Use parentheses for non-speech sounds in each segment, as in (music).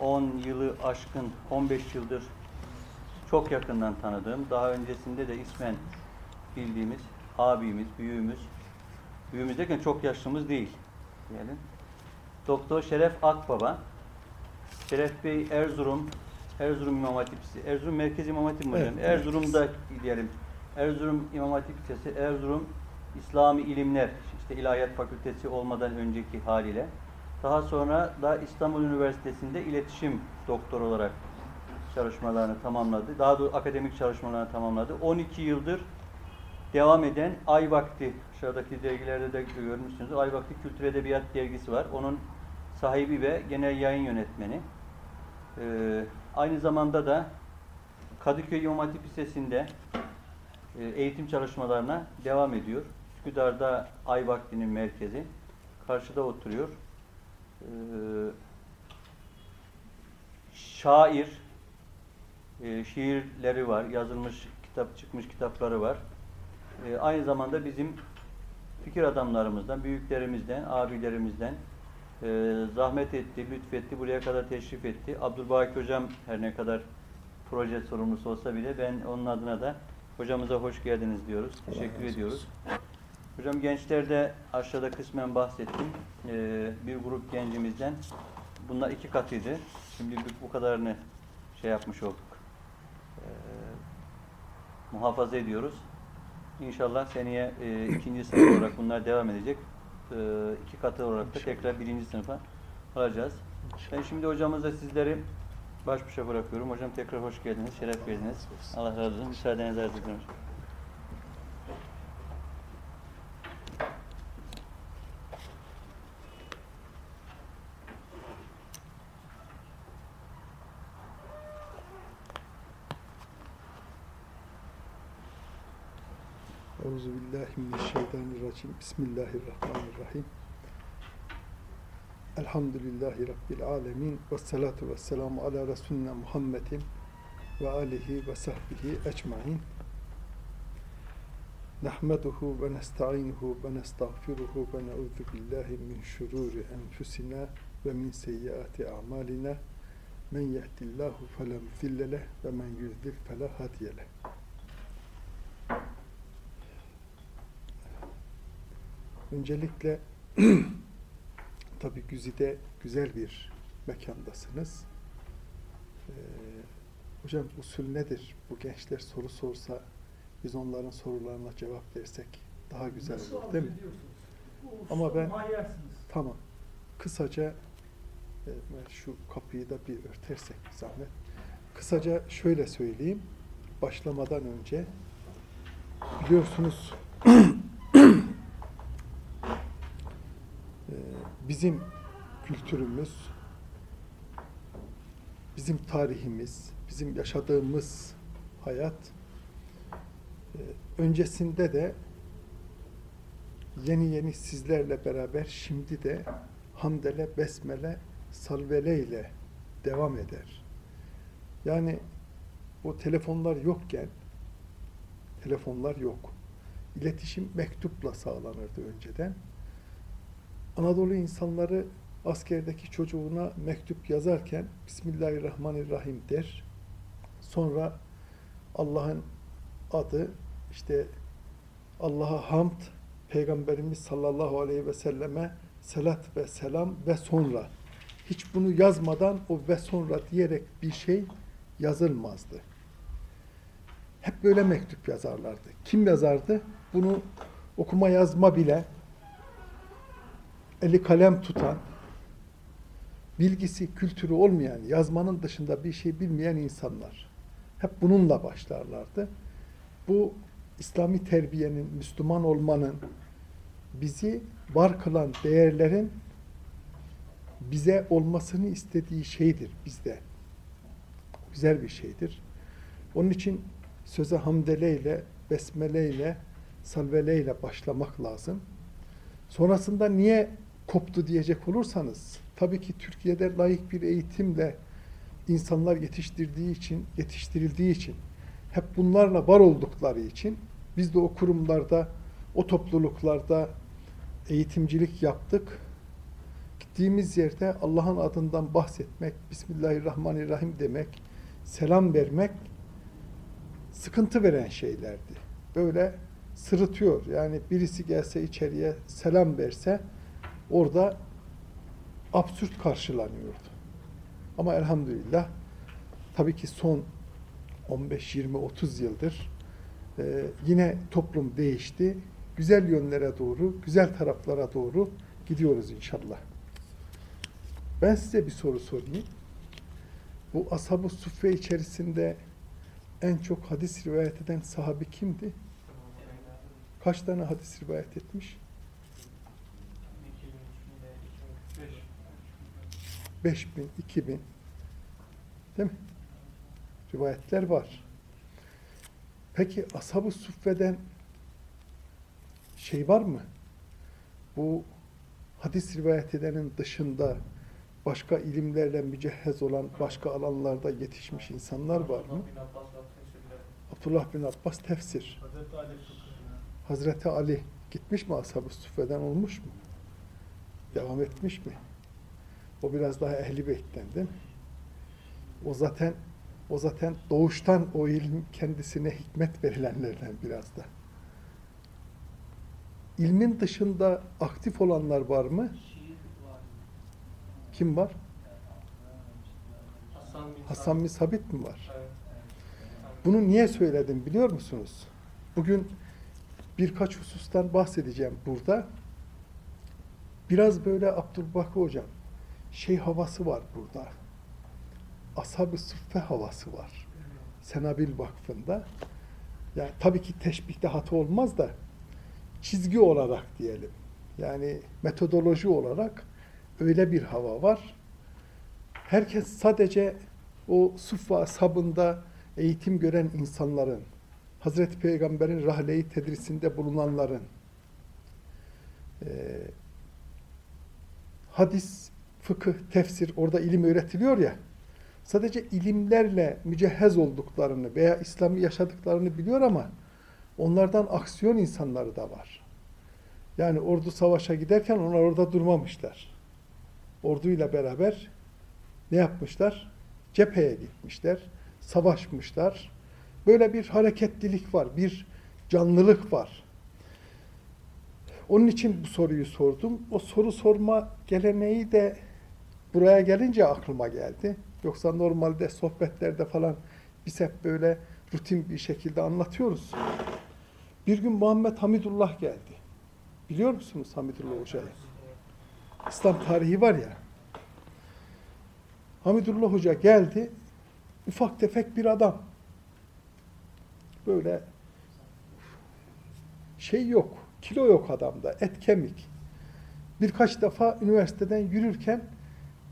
10 yılı aşkın 15 yıldır çok yakından tanıdığım, daha öncesinde de ismen bildiğimiz abimiz, büyüğümüz, büyüğümüz derken çok yaşlımız değil diyelim. Doktor Şeref Akbaba. Şeref Bey Erzurum, Erzurum İmam Hatip Lisesi, Erzurum Merkez İmam Hatip hocam? Evet, Erzurum'da diyelim. Erzurum İmam Hatip Lisesi, Erzurum İslami İlimler, işte İlahiyat Fakültesi olmadan önceki haliyle. Daha sonra da İstanbul Üniversitesi'nde iletişim doktor olarak çalışmalarını tamamladı. Daha doğrusu akademik çalışmalarını tamamladı. 12 yıldır devam eden Ay Vakti, aşağıdaki dergilerde de görmüşsünüz. Ay Vakti Kültür Edebiyat dergisi var. Onun sahibi ve genel yayın yönetmeni. Ee, aynı zamanda da Kadıköy İmam Hatip Lisesi'nde e, eğitim çalışmalarına devam ediyor. Üsküdar'da Ay Vakti'nin merkezi. Karşıda oturuyor. Ee, şair, e, şiirleri var, yazılmış kitap çıkmış kitapları var. E, aynı zamanda bizim fikir adamlarımızdan, büyüklerimizden, abilerimizden e, zahmet etti, lütfetti, buraya kadar teşrif etti. Abdülbaki Hocam her ne kadar proje sorumlusu olsa bile ben onun adına da hocamıza hoş geldiniz diyoruz. Teşekkür ediyoruz. Hocam gençlerde aşağıda kısmen bahsettim. E, bir grup gencimizden bunlar iki katıydı. Şimdi bu- kadarını şey yapmış olduk. E, muhafaza ediyoruz. İnşallah seneye e, ikinci sınıf (coughs) olarak bunlar devam edecek. E, iki katı olarak da tekrar birinci sınıfa alacağız. Ben şimdi hocamızla sizleri baş başa bırakıyorum. Hocam tekrar hoş geldiniz, şeref verdiniz. Allah razı olsun. Müsaadenizi arz ediyorum. Euzu billahi mineşşeytanirracim. Bismillahirrahmanirrahim. Elhamdülillahi rabbil alamin ve salatu vesselamu ala resulina Muhammedin ve alihi ve sahbihi ecmaîn. Nahmeduhu ve nestainuhu ve nestağfiruhu ve na'udzu billahi min şururi enfusina ve min seyyiati a'malina. Men yehdillahu fela mudille ve men yudlil fela hadiye Öncelikle (clears throat) tabii Güzi'de güzel bir mekandasınız. Ee, hocam usul nedir? Bu gençler soru sorsa biz onların sorularına cevap versek daha güzel Nasıl olur değil mi? Ama ben-. Tamam. Kısaca e, şu kapıyı da bir örtersek bir zahmet. Kısaca şöyle söyleyeyim. Başlamadan önce biliyorsunuz (clears throat) e, bizim kültürümüz, bizim tarihimiz, bizim yaşadığımız hayat e, öncesinde de yeni yeni sizlerle beraber şimdi de hamdele, besmele, salvele ile devam eder. Yani o telefonlar yokken telefonlar yok. İletişim mektupla sağlanırdı önceden. Anadolu insanları askerdeki çocuğuna mektup yazarken Bismillahirrahmanirrahim der. Sonra Allah'ın adı işte Allah'a hamd, Peygamberimiz sallallahu aleyhi ve selleme selat ve selam ve sonra. Hiç bunu yazmadan o ve sonra diyerek bir şey yazılmazdı. Hep böyle mektup yazarlardı. Kim yazardı? Bunu okuma yazma bile eli kalem tutan, bilgisi, kültürü olmayan, yazmanın dışında bir şey bilmeyen insanlar. Hep bununla başlarlardı. Bu İslami terbiyenin, Müslüman olmanın, bizi var kılan değerlerin bize olmasını istediği şeydir bizde. Güzel bir şeydir. Onun için söze hamdeleyle, besmeleyle, salveleyle başlamak lazım. Sonrasında niye koptu diyecek olursanız, tabii ki Türkiye'de layık bir eğitimle insanlar yetiştirdiği için, yetiştirildiği için, hep bunlarla var oldukları için biz de o kurumlarda, o topluluklarda eğitimcilik yaptık. gittiğimiz yerde Allah'ın adından bahsetmek, Bismillahirrahmanirrahim demek, selam vermek sıkıntı veren şeylerdi. Böyle sırıtıyor. Yani birisi gelse içeriye selam verse orada absürt karşılanıyordu. Ama elhamdülillah tabii ki son 15, 20, 30 yıldır e, yine toplum değişti. Güzel yönlere doğru, güzel taraflara doğru gidiyoruz inşallah. Ben size bir soru sorayım. Bu ashab-ı suffe içerisinde en çok hadis rivayet eden sahabi kimdi? Kaç tane hadis rivayet etmiş? 5000, 2000 değil mi? Rivayetler var. Peki ashab-ı suffeden şey var mı? Bu hadis rivayet edenin dışında başka ilimlerle mücehhez olan başka alanlarda yetişmiş insanlar var mı? Abdullah bin Abbas tefsir. Hazreti Ali fıkhı. Hazreti Ali gitmiş mi ashab-ı suffeden olmuş mu? Devam etmiş mi? O biraz daha ehli beytten değil mi? O zaten o zaten doğuştan o ilim kendisine hikmet verilenlerden biraz da. İlmin dışında aktif olanlar var mı? Kim var? Hasan bin Sabit mi var? Bunu niye söyledim biliyor musunuz? Bugün birkaç husustan bahsedeceğim burada. Biraz böyle Abdülbaki hocam şey havası var burada. Ashab-ı Suffe havası var. Senabil Vakfı'nda. Yani tabii ki teşbihte hata olmaz da çizgi olarak diyelim. Yani metodoloji olarak öyle bir hava var. Herkes sadece o suffa ashabında eğitim gören insanların, Hazreti Peygamber'in rahle-i tedrisinde bulunanların, e, hadis, fıkıh, tefsir, orada ilim öğretiliyor ya, sadece ilimlerle mücehhez olduklarını veya İslam'ı yaşadıklarını biliyor ama onlardan aksiyon insanları da var. Yani ordu savaşa giderken onlar orada durmamışlar. Orduyla beraber ne yapmışlar? Cepheye gitmişler, savaşmışlar. Böyle bir hareketlilik var, bir canlılık var. Onun için bu soruyu sordum. O soru sorma geleneği de buraya gelince aklıma geldi. Yoksa normalde sohbetlerde falan biz hep böyle rutin bir şekilde anlatıyoruz. Bir gün Muhammed Hamidullah geldi. Biliyor musunuz Hamidullah Hoca'yı? İslam tarihi var ya. Hamidullah Hoca geldi. Ufak tefek bir adam. Böyle şey yok. Kilo yok adamda. Et kemik. Birkaç defa üniversiteden yürürken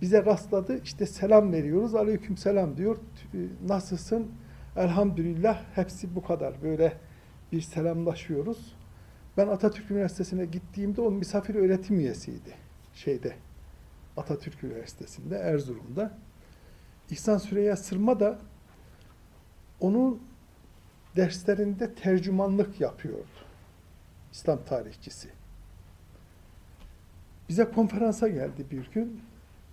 bize rastladı. İşte selam veriyoruz. Aleyküm selam diyor. Nasılsın? Elhamdülillah. Hepsi bu kadar. Böyle bir selamlaşıyoruz. Ben Atatürk Üniversitesi'ne gittiğimde o misafir öğretim üyesiydi. Şeyde. Atatürk Üniversitesi'nde, Erzurum'da. İhsan Süreyya Sırma da onun derslerinde tercümanlık yapıyordu. İslam tarihçisi. Bize konferansa geldi bir gün.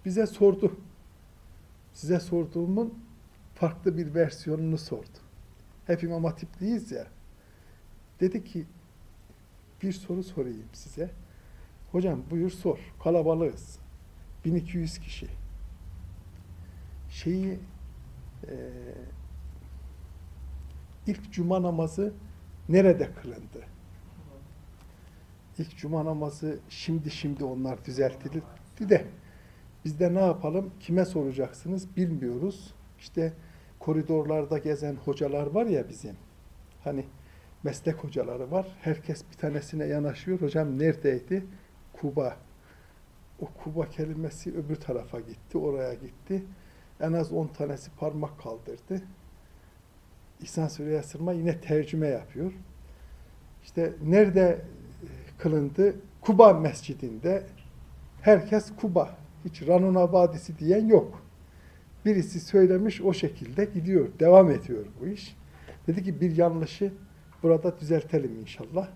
Bize sordu. Size sorduğumun farklı bir versiyonunu sordu. Hep İmam Hatipliyiz ya. Dedi ki bir soru sorayım size. Hocam buyur sor. Kalabalığız. 1200 kişi. Şeyi e, ilk cuma namazı nerede kılındı? İlk cuma namazı şimdi şimdi onlar düzeltildi de biz de ne yapalım? Kime soracaksınız? Bilmiyoruz. İşte koridorlarda gezen hocalar var ya bizim. Hani meslek hocaları var. Herkes bir tanesine yanaşıyor. Hocam neredeydi? Kuba. O Kuba kelimesi öbür tarafa gitti, oraya gitti. En az 10 tanesi parmak kaldırdı. İhsan Süreyya Sırma yine tercüme yapıyor. İşte nerede kılındı? Kuba Mescidinde. Herkes Kuba. Hiç Ranuna Vadisi diyen yok. Birisi söylemiş o şekilde gidiyor. Devam ediyor bu iş. Dedi ki bir yanlışı burada düzeltelim inşallah.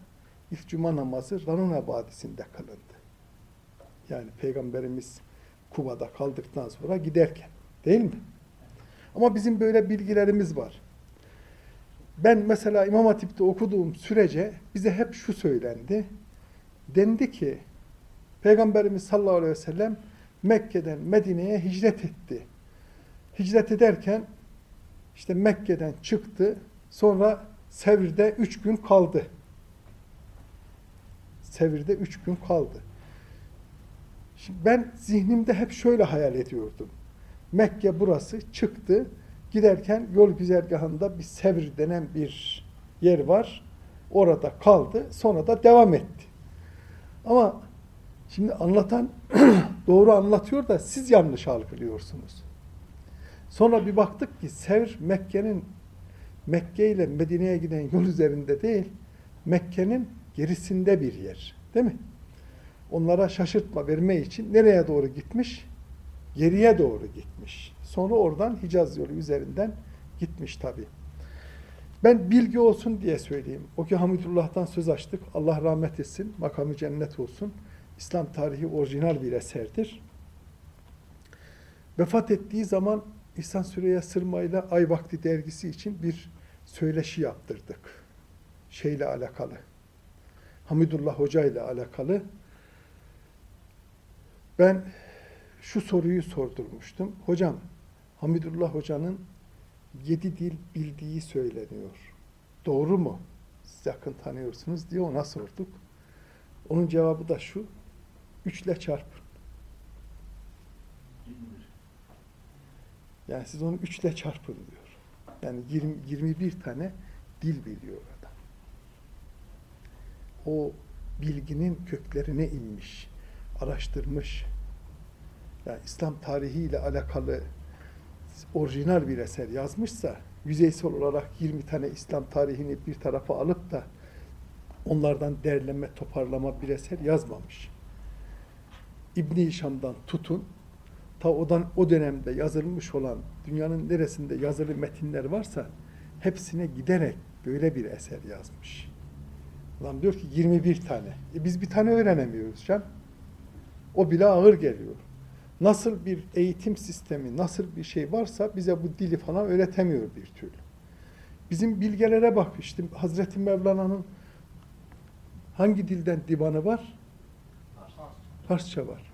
İlk cuma namazı Ranuna Vadisi'nde kılındı. Yani Peygamberimiz Kuba'da kaldıktan sonra giderken. Değil mi? Ama bizim böyle bilgilerimiz var. Ben mesela İmam Hatip'te okuduğum sürece bize hep şu söylendi. Dendi ki Peygamberimiz sallallahu aleyhi ve sellem Mekke'den Medine'ye hicret etti. Hicret ederken işte Mekke'den çıktı. Sonra Sevir'de üç gün kaldı. Sevir'de üç gün kaldı. Şimdi ben zihnimde hep şöyle hayal ediyordum. Mekke burası çıktı. Giderken yol güzergahında bir Sevr denen bir yer var. Orada kaldı. Sonra da devam etti. Ama şimdi anlatan (clears throat) doğru anlatıyor da siz yanlış algılıyorsunuz. Sonra bir baktık ki Sevr Mekke'nin Mekke ile Medine'ye giden yol üzerinde değil, Mekke'nin gerisinde bir yer. Değil mi? Onlara şaşırtma verme için nereye doğru gitmiş? Geriye doğru gitmiş. Sonra oradan Hicaz yolu üzerinden gitmiş tabi. Ben bilgi olsun diye söyleyeyim. O ki Hamidullah'tan söz açtık. Allah rahmet etsin. Makamı cennet olsun. İslam tarihi orijinal bir eserdir. Vefat ettiği zaman İhsan Süreyya Sırma Ay Vakti dergisi için bir söyleşi yaptırdık. Şeyle alakalı. Hamidullah Hoca ile alakalı. Ben şu soruyu sordurmuştum. Hocam, Hamidullah Hoca'nın yedi dil bildiği söyleniyor. Doğru mu? Siz yakın tanıyorsunuz diye ona sorduk. Onun cevabı da şu. Üçle çarpın. Yani siz onu üçle çarpın diyor. Yani 20, 21 tane dil biliyor adam. O bilginin köklerine inmiş, araştırmış. Yani İslam tarihiyle alakalı orijinal bir eser yazmışsa yüzeysel olarak 20 tane İslam tarihini bir tarafa alıp da onlardan derleme, toparlama bir eser yazmamış. İbn-i Hişam'dan tutun, ta odan o dönemde yazılmış olan dünyanın neresinde yazılı metinler varsa hepsine giderek böyle bir eser yazmış. Adam diyor ki 21 tane. E biz bir tane öğrenemiyoruz can. O bile ağır geliyor. Nasıl bir eğitim sistemi, nasıl bir şey varsa bize bu dili falan öğretemiyor bir türlü. Bizim bilgelere bak işte Hazreti Mevlana'nın hangi dilden divanı var? Farsça var.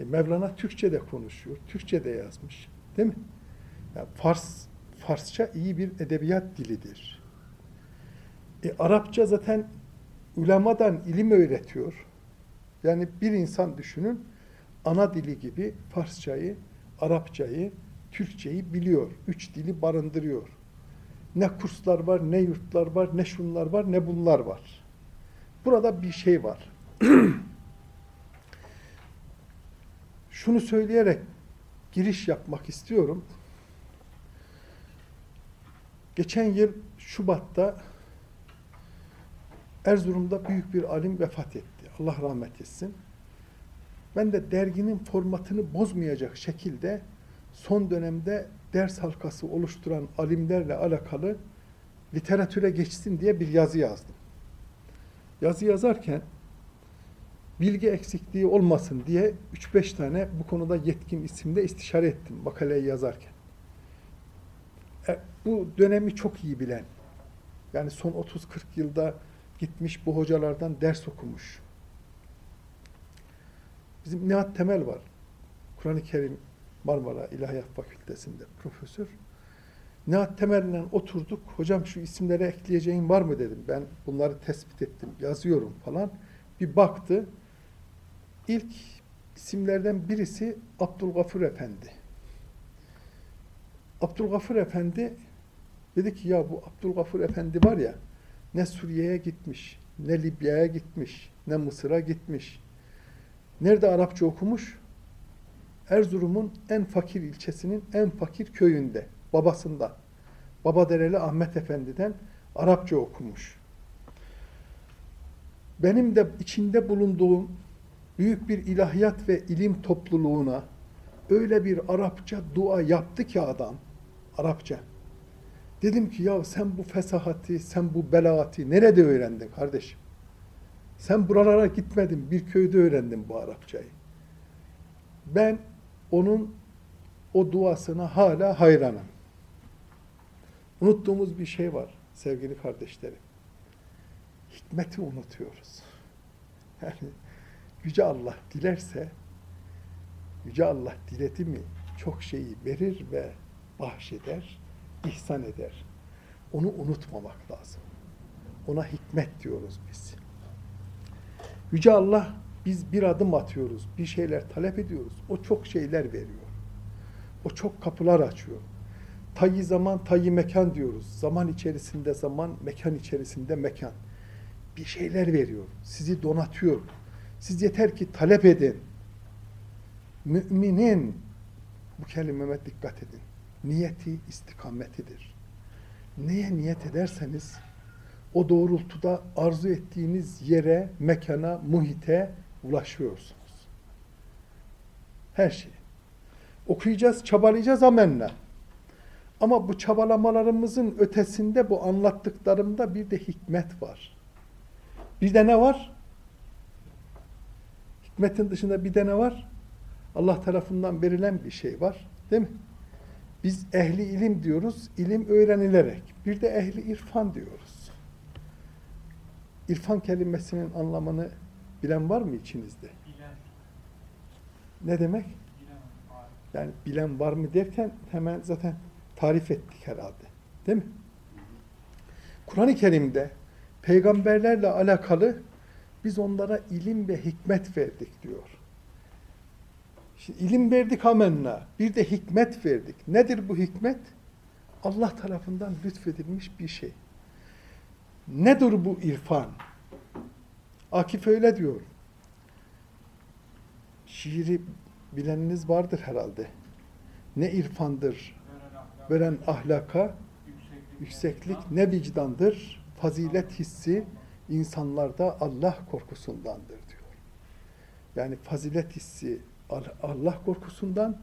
E Mevlana Türkçe de konuşuyor. Türkçe de yazmış. Değil mi? Yani Fars, Farsça iyi bir edebiyat dilidir. E, Arapça zaten ulemadan ilim öğretiyor. Yani bir insan düşünün ana dili gibi Farsçayı, Arapçayı, Türkçeyi biliyor. Üç dili barındırıyor. Ne kurslar var, ne yurtlar var, ne şunlar var, ne bunlar var. Burada bir şey var. (clears throat) Şunu söyleyerek giriş yapmak istiyorum. Geçen yıl Şubat'ta Erzurum'da büyük bir alim vefat etti. Allah rahmet etsin. Ben de derginin formatını bozmayacak şekilde son dönemde ders halkası oluşturan alimlerle alakalı literatüre geçsin diye bir yazı yazdım. Yazı yazarken bilgi eksikliği olmasın diye 3-5 tane bu konuda yetkin isimde istişare ettim makaleyi yazarken. E, bu dönemi çok iyi bilen, yani son 30-40 yılda gitmiş bu hocalardan ders okumuş. Bizim Nihat Temel var. Kur'an-ı Kerim Marmara İlahiyat Fakültesi'nde profesör. Nihat Temel'le oturduk. Hocam şu isimlere ekleyeceğin var mı dedim. Ben bunları tespit ettim. Yazıyorum falan. Bir baktı. İlk isimlerden birisi Abdülgafur Efendi. Abdülgafur Efendi dedi ki ya bu Abdülgafur Efendi var ya ne Suriye'ye gitmiş, ne Libya'ya gitmiş, ne Mısır'a gitmiş. Nerede Arapça okumuş? Erzurum'un en fakir ilçesinin en fakir köyünde, babasında. Babadereli Ahmet Efendi'den Arapça okumuş. Benim de içinde bulunduğum büyük bir ilahiyat ve ilim topluluğuna öyle bir Arapça dua yaptı ki adam, Arapça. Dedim ki ya sen bu fesahati, sen bu belagati nerede öğrendin kardeşim? Sen buralara gitmedin, bir köyde öğrendin bu Arapçayı. Ben onun o duasına hala hayranım. Unuttuğumuz bir şey var sevgili kardeşlerim. Hikmeti unutuyoruz. Yani Yüce Allah dilerse, Yüce Allah diledi mi çok şeyi verir ve bahşeder, ihsan eder. Onu unutmamak lazım. Ona hikmet diyoruz biz. Yüce Allah biz bir adım atıyoruz, bir şeyler talep ediyoruz. O çok şeyler veriyor. O çok kapılar açıyor. Tayyi zaman, tayyi mekan diyoruz. Zaman içerisinde zaman, mekan içerisinde mekan. Bir şeyler veriyor. Sizi donatıyor. Siz yeter ki talep edin. Müminin bu kelimeme dikkat edin. Niyeti istikametidir. Neye niyet ederseniz o doğrultuda arzu ettiğiniz yere, mekana, muhite ulaşıyorsunuz. Her şey. Okuyacağız, çabalayacağız amenna. Ama bu çabalamalarımızın ötesinde bu anlattıklarımda bir de hikmet var. Bir de ne var? Hikmetin dışında bir de ne var? Allah tarafından verilen bir şey var. Değil mi? Biz ehli ilim diyoruz, ilim öğrenilerek. Bir de ehli irfan diyoruz. İrfan kelimesinin anlamını bilen var mı içinizde? Bilen, Ne demek? bilen. Yani bilen var mı derken hemen zaten tarif ettik herhalde. Değil mi? Kur'an-ı Kerim'de peygamberlerle alakalı biz onlara ilim ve hikmet verdik diyor. Şimdi ilim verdik amenna. Bir de hikmet verdik. Nedir bu hikmet? Allah tarafından lütfedilmiş bir şey. Nedir bu irfan? Akif öyle diyor. Şiiri bileniniz vardır herhalde. Ne irfandır? Veren ahlak, Veren ahlaka yükseklik ne vicdandır? Fazilet hissi insanlarda Allah korkusundandır diyor. Yani fazilet hissi Al- Allah korkusundan,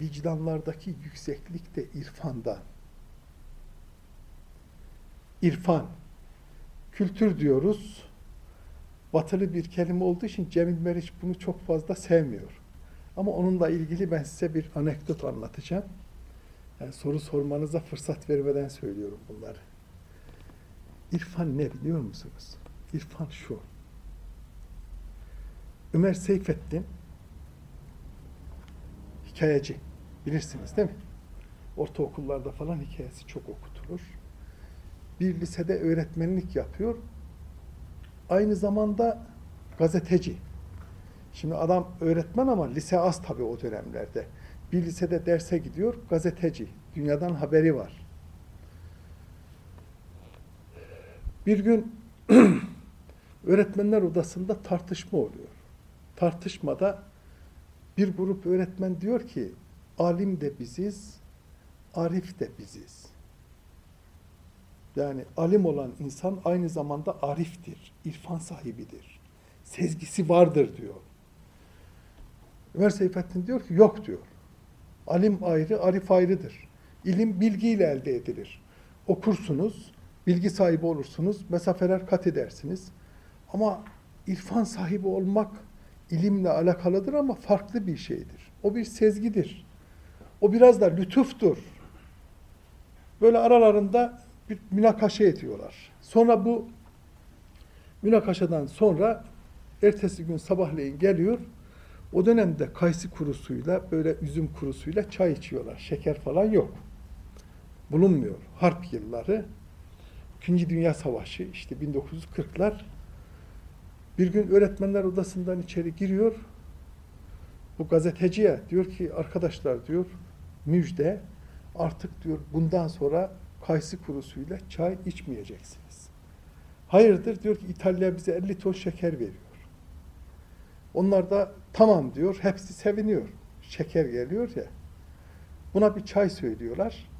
vicdanlardaki yükseklik de irfandan. İrfan, kültür diyoruz. Batılı bir kelime olduğu için Cemil Meriç bunu çok fazla sevmiyor. Ama onunla ilgili ben size bir anekdot anlatacağım. Yani soru sormanıza fırsat vermeden söylüyorum bunları. İrfan ne biliyor musunuz? İrfan şu. Ömer Seyfettin hikayeci. Bilirsiniz değil mi? Ortaokullarda falan hikayesi çok okutulur. Bir lisede öğretmenlik yapıyor. Aynı zamanda gazeteci. Şimdi adam öğretmen ama lise az tabii o dönemlerde. Bir lisede derse gidiyor, gazeteci. Dünyadan haberi var. Bir gün (clears throat) öğretmenler odasında tartışma oluyor. Tartışmada bir grup öğretmen diyor ki, alim de biziz, arif de biziz. Yani alim olan insan aynı zamanda ariftir, irfan sahibidir. Sezgisi vardır diyor. Ömer Seyfettin diyor ki yok diyor. Alim ayrı, arif ayrıdır. İlim bilgiyle elde edilir. Okursunuz, bilgi sahibi olursunuz, mesafeler kat edersiniz. Ama irfan sahibi olmak ilimle alakalıdır ama farklı bir şeydir. O bir sezgidir. O biraz da lütuftur. Böyle aralarında bir münakaşa ediyorlar. Sonra bu münakaşadan sonra ertesi gün sabahleyin geliyor. O dönemde kayısı kurusuyla böyle üzüm kurusuyla çay içiyorlar. Şeker falan yok. Bulunmuyor. Harp yılları. İkinci Dünya Savaşı işte 1940'lar. Bir gün öğretmenler odasından içeri giriyor. Bu gazeteciye diyor ki arkadaşlar diyor müjde artık diyor bundan sonra kayısı kurusuyla çay içmeyeceksiniz. Hayırdır diyor ki İtalya bize 50 ton şeker veriyor. Onlar da tamam diyor. Hepsi seviniyor. Şeker geliyor ya. Buna bir çay söylüyorlar.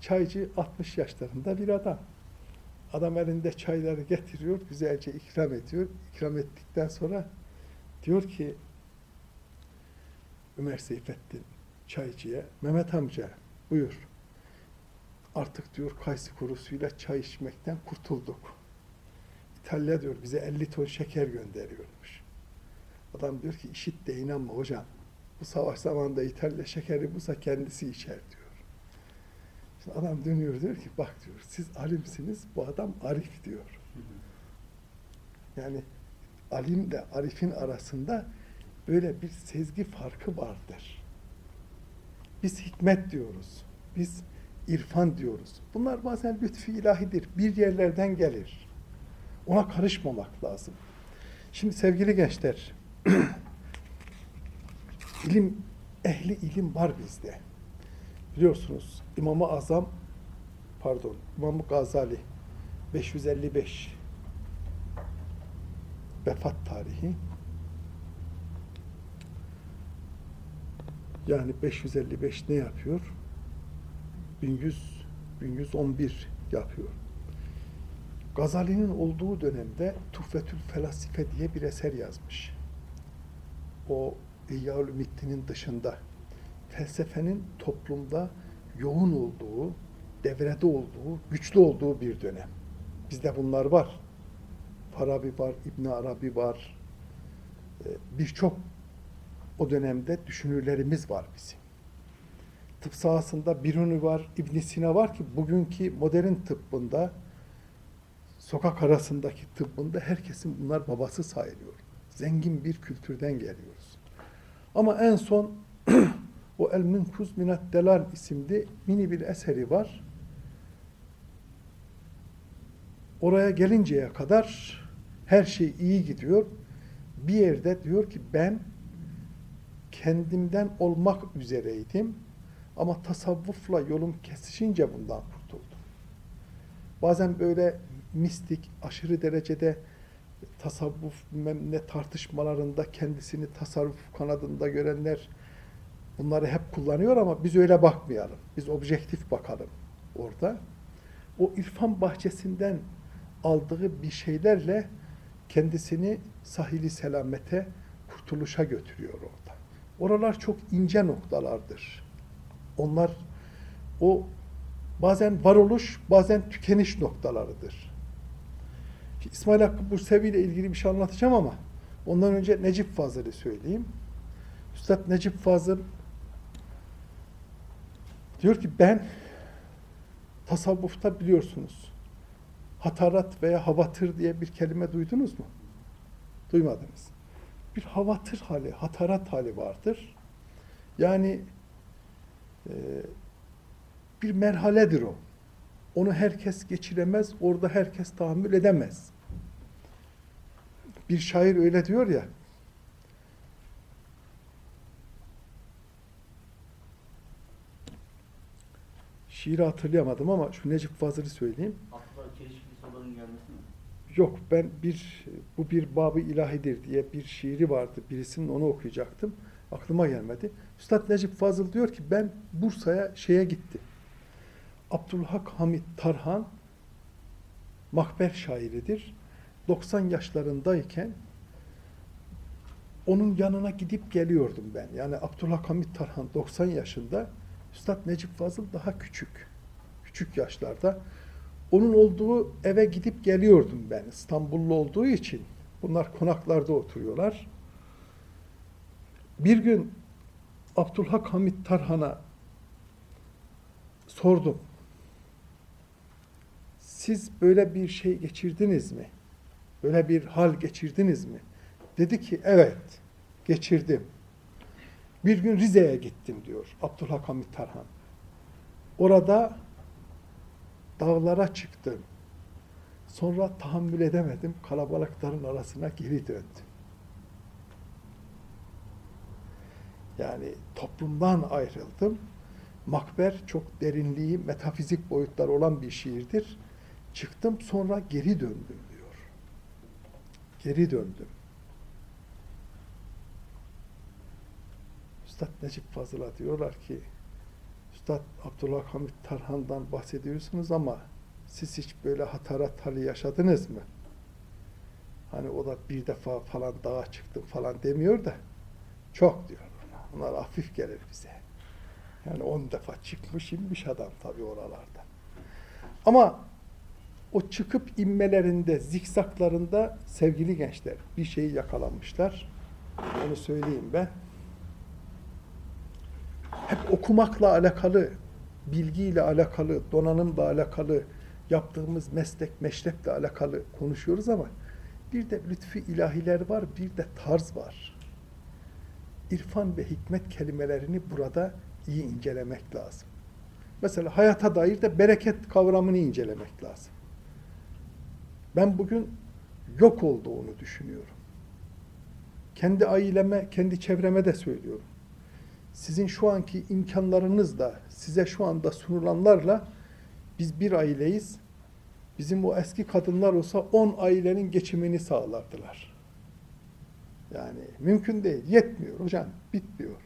Çaycı 60 yaşlarında bir adam. Adam elinde çayları getiriyor, güzelce ikram ediyor. İkram ettikten sonra diyor ki Ömer Seyfettin çaycıya, Mehmet amca buyur. Artık diyor kayısı kurusuyla çay içmekten kurtulduk. İtalya diyor bize 50 ton şeker gönderiyormuş. Adam diyor ki işit de inanma hocam. Bu savaş zamanında İtalya şekeri bulsa kendisi içer diyor. Şimdi adam dönüyor diyor ki bak diyor siz alimsiniz bu adam arif diyor. Yani alimle arifin arasında böyle bir sezgi farkı vardır. Biz hikmet diyoruz. Biz irfan diyoruz. Bunlar bazen lütfi ilahidir. Bir yerlerden gelir. Ona karışmamak lazım. Şimdi sevgili gençler, (clears throat) ilim, ehli ilim var bizde. Biliyorsunuz İmam-ı Azam, pardon, İmam-ı Gazali 555 vefat tarihi. Yani 555 ne yapıyor? 1100 1111 yapıyor. Gazali'nin olduğu dönemde Tuhfetül Felasife diye bir eser yazmış. O Ümittin'in dışında felsefenin toplumda yoğun olduğu, devrede olduğu, güçlü olduğu bir dönem. Bizde bunlar var. Farabi var, İbn Arabi var. Ee, Birçok o dönemde düşünürlerimiz var bizim. Tıp sahasında Biruni var, İbn Sina var ki bugünkü modern tıbbında sokak arasındaki tıbbında herkesin bunlar babası sayılıyor. Zengin bir kültürden geliyoruz. Ama en son (clears throat) o El Münkuz Minat Delal isimli mini bir eseri var. Oraya gelinceye kadar her şey iyi gidiyor. Bir yerde diyor ki ben kendimden olmak üzereydim ama tasavvufla yolum kesişince bundan kurtuldum. Bazen böyle mistik, aşırı derecede tasavvuf ne tartışmalarında kendisini tasarruf kanadında görenler bunları hep kullanıyor ama biz öyle bakmayalım. Biz objektif bakalım orada. O irfan bahçesinden aldığı bir şeylerle kendisini sahili selamete, kurtuluşa götürüyor orada. Oralar çok ince noktalardır. Onlar o bazen varoluş, bazen tükeniş noktalarıdır. İsmail Hakkı Bursevi ile ilgili bir şey anlatacağım ama ondan önce Necip Fazıl'ı söyleyeyim. Üstad Necip Fazıl diyor ki ben tasavvufta biliyorsunuz hatarat veya havatır diye bir kelime duydunuz mu? Duymadınız. Bir havatır hali, hatarat hali vardır. Yani e, bir merhaledir o. Onu herkes geçiremez, orada herkes tahammül edemez. Bir şair öyle diyor ya, şiiri hatırlayamadım ama şu Necip Fazıl'ı söyleyeyim. Aklıma çelişkili soruların gelmesi mi? Yok ben bir bu bir babı ilahidir diye bir şiiri vardı. Birisinin onu okuyacaktım. Aklıma gelmedi. Üstad Necip Fazıl diyor ki ben Bursa'ya şeye gittim. Abdülhak Hamit Tarhan makber şairidir. 90 yaşlarındayken onun yanına gidip geliyordum ben. Yani Abdülhak Hamit Tarhan 90 yaşında. Üstad Necip Fazıl daha küçük. Küçük yaşlarda. Onun olduğu eve gidip geliyordum ben. İstanbullu olduğu için. Bunlar konaklarda oturuyorlar. Bir gün Abdülhak Hamit Tarhan'a sordum. Siz böyle bir şey geçirdiniz mi? Böyle bir hal geçirdiniz mi? Dedi ki evet geçirdim. Bir gün Rize'ye gittim diyor Abdülhak Hamit Tarhan. Orada dağlara çıktım. Sonra tahammül edemedim. Kalabalıkların arasına geri döndüm. Yani toplumdan ayrıldım. Makber çok derinliği, metafizik boyutlar olan bir şiirdir. Çıktım sonra geri döndüm diyor. Geri döndüm. Üstad Necip Fazıl'a diyorlar ki Üstad Abdullah Hamit Tarhan'dan bahsediyorsunuz ama siz hiç böyle hatarat hali yaşadınız mı? Hani o da bir defa falan dağa çıktım falan demiyor da çok diyor. Bunlar hafif gelir bize. Yani on defa çıkmış inmiş adam tabii oralarda. Ama o çıkıp inmelerinde, zikzaklarında sevgili gençler bir şeyi yakalamışlar. Onu söyleyeyim ben. Hep okumakla alakalı, bilgiyle alakalı, donanımla alakalı, yaptığımız meslek, meşreple alakalı konuşuyoruz ama bir de lütfi ilahiler var, bir de tarz var. İrfan ve hikmet kelimelerini burada iyi incelemek lazım. Mesela hayata dair de bereket kavramını incelemek lazım. Ben bugün yok olduğunu düşünüyorum. Kendi aileme, kendi çevreme de söylüyorum. Sizin şu anki imkanlarınızla, size şu anda sunulanlarla biz bir aileyiz. Bizim o eski kadınlar olsa on ailenin geçimini sağlardılar. Yani mümkün değil, yetmiyor hocam, bitmiyor.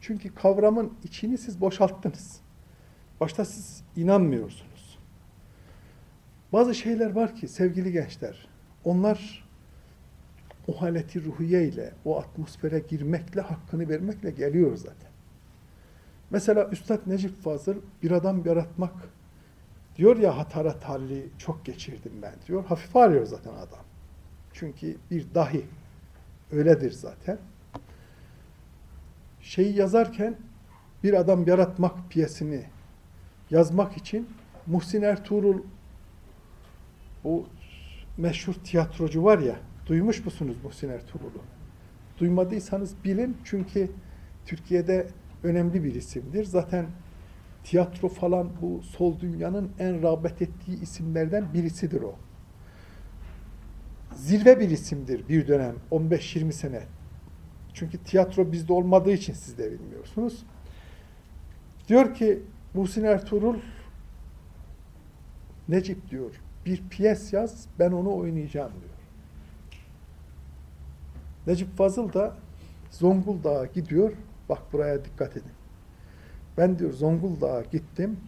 Çünkü kavramın içini siz boşalttınız. Başta siz inanmıyorsunuz. Bazı şeyler var ki sevgili gençler, onlar o haleti ruhiye ile, o atmosfere girmekle, hakkını vermekle geliyor zaten. Mesela Üstad Necip Fazıl bir adam yaratmak diyor ya hatarat hali çok geçirdim ben diyor. Hafif alıyor zaten adam. Çünkü bir dahi öyledir zaten. Şeyi yazarken bir adam yaratmak piyesini yazmak için Muhsin Ertuğrul bu meşhur tiyatrocu var ya duymuş musunuz Muhsin Ertuğrul'u? Duymadıysanız bilin çünkü Türkiye'de önemli bir isimdir. Zaten tiyatro falan bu sol dünyanın en rağbet ettiği isimlerden birisidir o. Zirve bir isimdir bir dönem 15-20 sene. Çünkü tiyatro bizde olmadığı için siz de bilmiyorsunuz. Diyor ki Muhsin Ertuğrul Necip diyor bir piyes yaz ben onu oynayacağım diyor. Necip Fazıl da Zonguldak'a gidiyor. Bak buraya dikkat edin. Ben diyor Zonguldak'a gittim.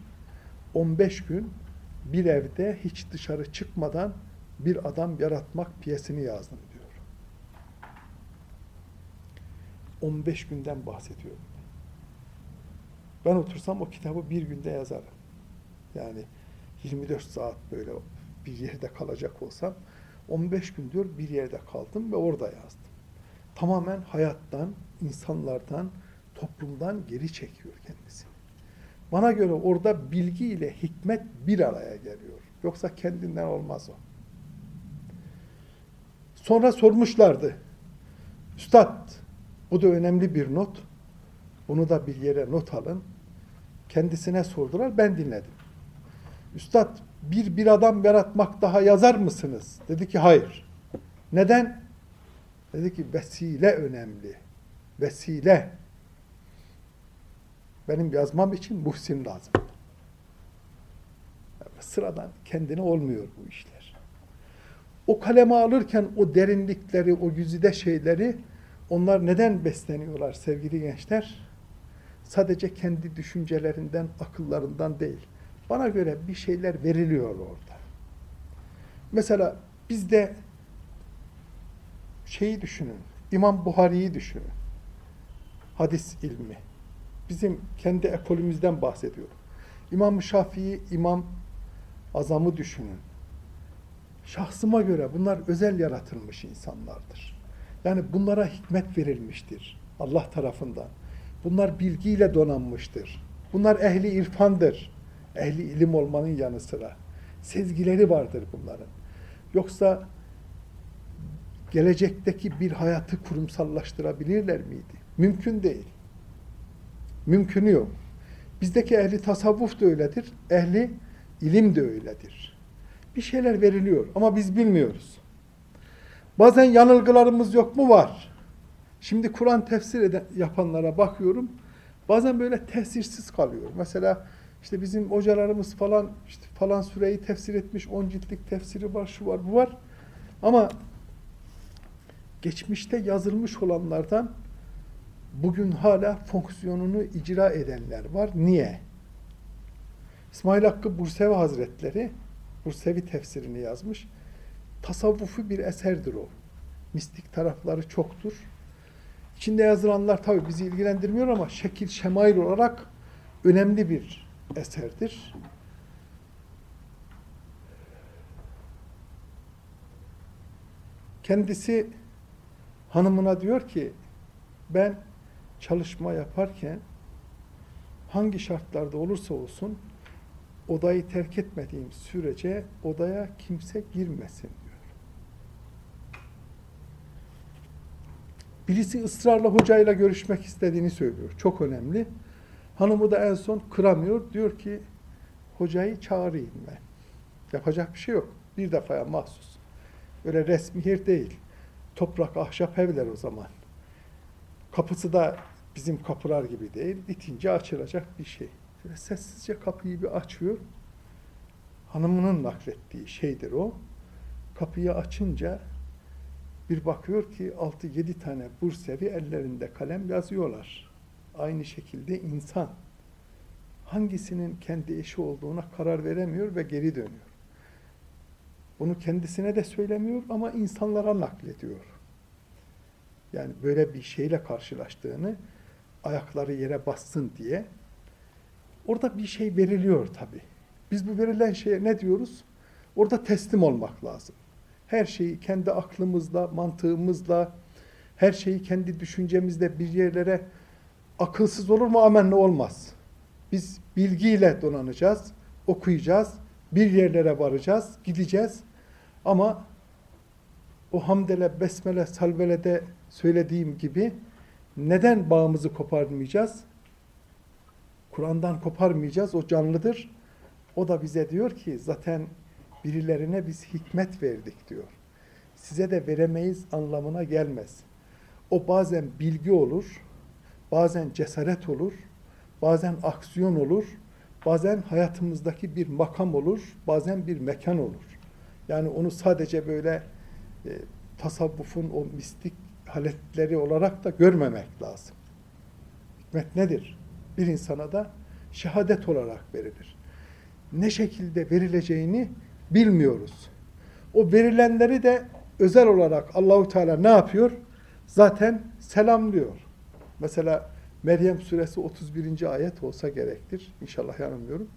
15 gün bir evde hiç dışarı çıkmadan bir adam yaratmak piyesini yazdım diyor. 15 günden bahsediyorum. Ben otursam o kitabı bir günde yazarım. Yani 24 saat böyle bir yerde kalacak olsam 15 gün diyor bir yerde kaldım ve orada yazdım. Tamamen hayattan, insanlardan, toplumdan geri çekiyor kendisini. Bana göre orada bilgi ile hikmet bir araya geliyor. Yoksa kendinden olmaz o. Sonra sormuşlardı. Üstad, bu da önemli bir not. Bunu da bir yere not alın. Kendisine sordular, ben dinledim. Üstad, bir bir adam yaratmak daha yazar mısınız? Dedi ki hayır. Neden? Dedi ki vesile önemli. Vesile. Benim yazmam için muhsin lazım. Sıradan kendine olmuyor bu işler. O kaleme alırken o derinlikleri, o güzide şeyleri onlar neden besleniyorlar sevgili gençler? Sadece kendi düşüncelerinden, akıllarından değil. Bana göre bir şeyler veriliyor orada. Mesela bizde şeyi düşünün, İmam Buhari'yi düşünün. Hadis ilmi. Bizim kendi ekolümüzden bahsediyorum. İmam Şafii, İmam Azam'ı düşünün. Şahsıma göre bunlar özel yaratılmış insanlardır. Yani bunlara hikmet verilmiştir Allah tarafından. Bunlar bilgiyle donanmıştır. Bunlar ehli irfandır. Ehli ilim olmanın yanı sıra. Sezgileri vardır bunların. Yoksa gelecekteki bir hayatı kurumsallaştırabilirler miydi? Mümkün değil. Mümkünü yok. Bizdeki ehli tasavvuf da öyledir. Ehli ilim de öyledir. Bir şeyler veriliyor ama biz bilmiyoruz. Bazen yanılgılarımız yok mu? Var. Şimdi Kur'an tefsir eden, yapanlara bakıyorum. Bazen böyle tesirsiz kalıyor. Mesela işte bizim hocalarımız falan işte falan süreyi tefsir etmiş. On ciltlik tefsiri var, şu var, bu var. Ama geçmişte yazılmış olanlardan bugün hala fonksiyonunu icra edenler var. Niye? İsmail Hakkı Bursevi Hazretleri Bursevi tefsirini yazmış. Tasavvufi bir eserdir o. Mistik tarafları çoktur. İçinde yazılanlar tabi bizi ilgilendirmiyor ama şekil şemail olarak önemli bir eserdir. Kendisi hanımına diyor ki ben çalışma yaparken hangi şartlarda olursa olsun odayı terk etmediğim sürece odaya kimse girmesin diyor. Birisi ısrarla hocayla görüşmek istediğini söylüyor. Çok önemli. Hanımı da en son kıramıyor. Diyor ki hocayı çağırayım ben. Yapacak bir şey yok. Bir defaya mahsus. Öyle resmi yer değil. Toprak, ahşap evler o zaman. Kapısı da bizim kapılar gibi değil. İtince açılacak bir şey. Şöyle sessizce kapıyı bir açıyor. Hanımının naklettiği şeydir o. Kapıyı açınca bir bakıyor ki 6-7 tane Bursevi ellerinde kalem yazıyorlar. Aynı şekilde insan hangisinin kendi eşi olduğuna karar veremiyor ve geri dönüyor. Bunu kendisine de söylemiyor ama insanlara naklediyor. Yani böyle bir şeyle karşılaştığını ayakları yere bassın diye. Orada bir şey veriliyor tabi. Biz bu verilen şeye ne diyoruz? Orada teslim olmak lazım. Her şeyi kendi aklımızla, mantığımızla, her şeyi kendi düşüncemizle bir yerlere akılsız olur mu? Amenna olmaz. Biz bilgiyle donanacağız, okuyacağız, bir yerlere varacağız, gideceğiz. Ama o hamdele, besmele, salvelede söylediğim gibi neden bağımızı koparmayacağız? Kur'an'dan koparmayacağız, o canlıdır. O da bize diyor ki zaten birilerine biz hikmet verdik diyor. Size de veremeyiz anlamına gelmez. O bazen bilgi olur, bazen cesaret olur, bazen aksiyon olur, bazen hayatımızdaki bir makam olur, bazen bir mekan olur. Yani onu sadece böyle e, tasavvufun o mistik haletleri olarak da görmemek lazım. Hikmet nedir? Bir insana da şehadet olarak verilir. Ne şekilde verileceğini bilmiyoruz. O verilenleri de özel olarak Allahu Teala ne yapıyor? Zaten selamlıyor. Mesela Meryem suresi 31. ayet olsa gerektir. İnşallah yanılmıyorum.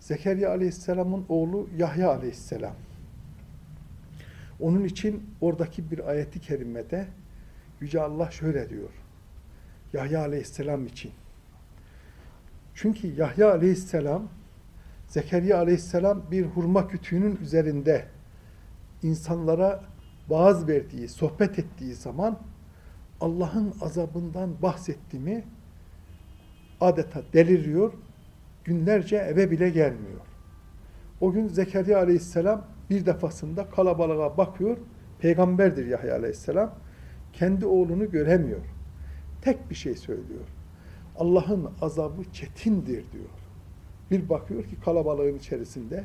Zekeriya aleyhisselamın oğlu Yahya aleyhisselam. Onun için oradaki bir ayeti kerimede Yüce Allah şöyle diyor. Yahya aleyhisselam için. Çünkü Yahya aleyhisselam Zekeriya aleyhisselam bir hurma kütüğünün üzerinde insanlara vaaz verdiği, sohbet ettiği zaman Allah'ın azabından bahsetti mi adeta deliriyor, günlerce eve bile gelmiyor. O gün Zekeriya aleyhisselam bir defasında kalabalığa bakıyor, peygamberdir Yahya aleyhisselam, kendi oğlunu göremiyor. Tek bir şey söylüyor. Allah'ın azabı çetindir diyor. Bir bakıyor ki kalabalığın içerisinde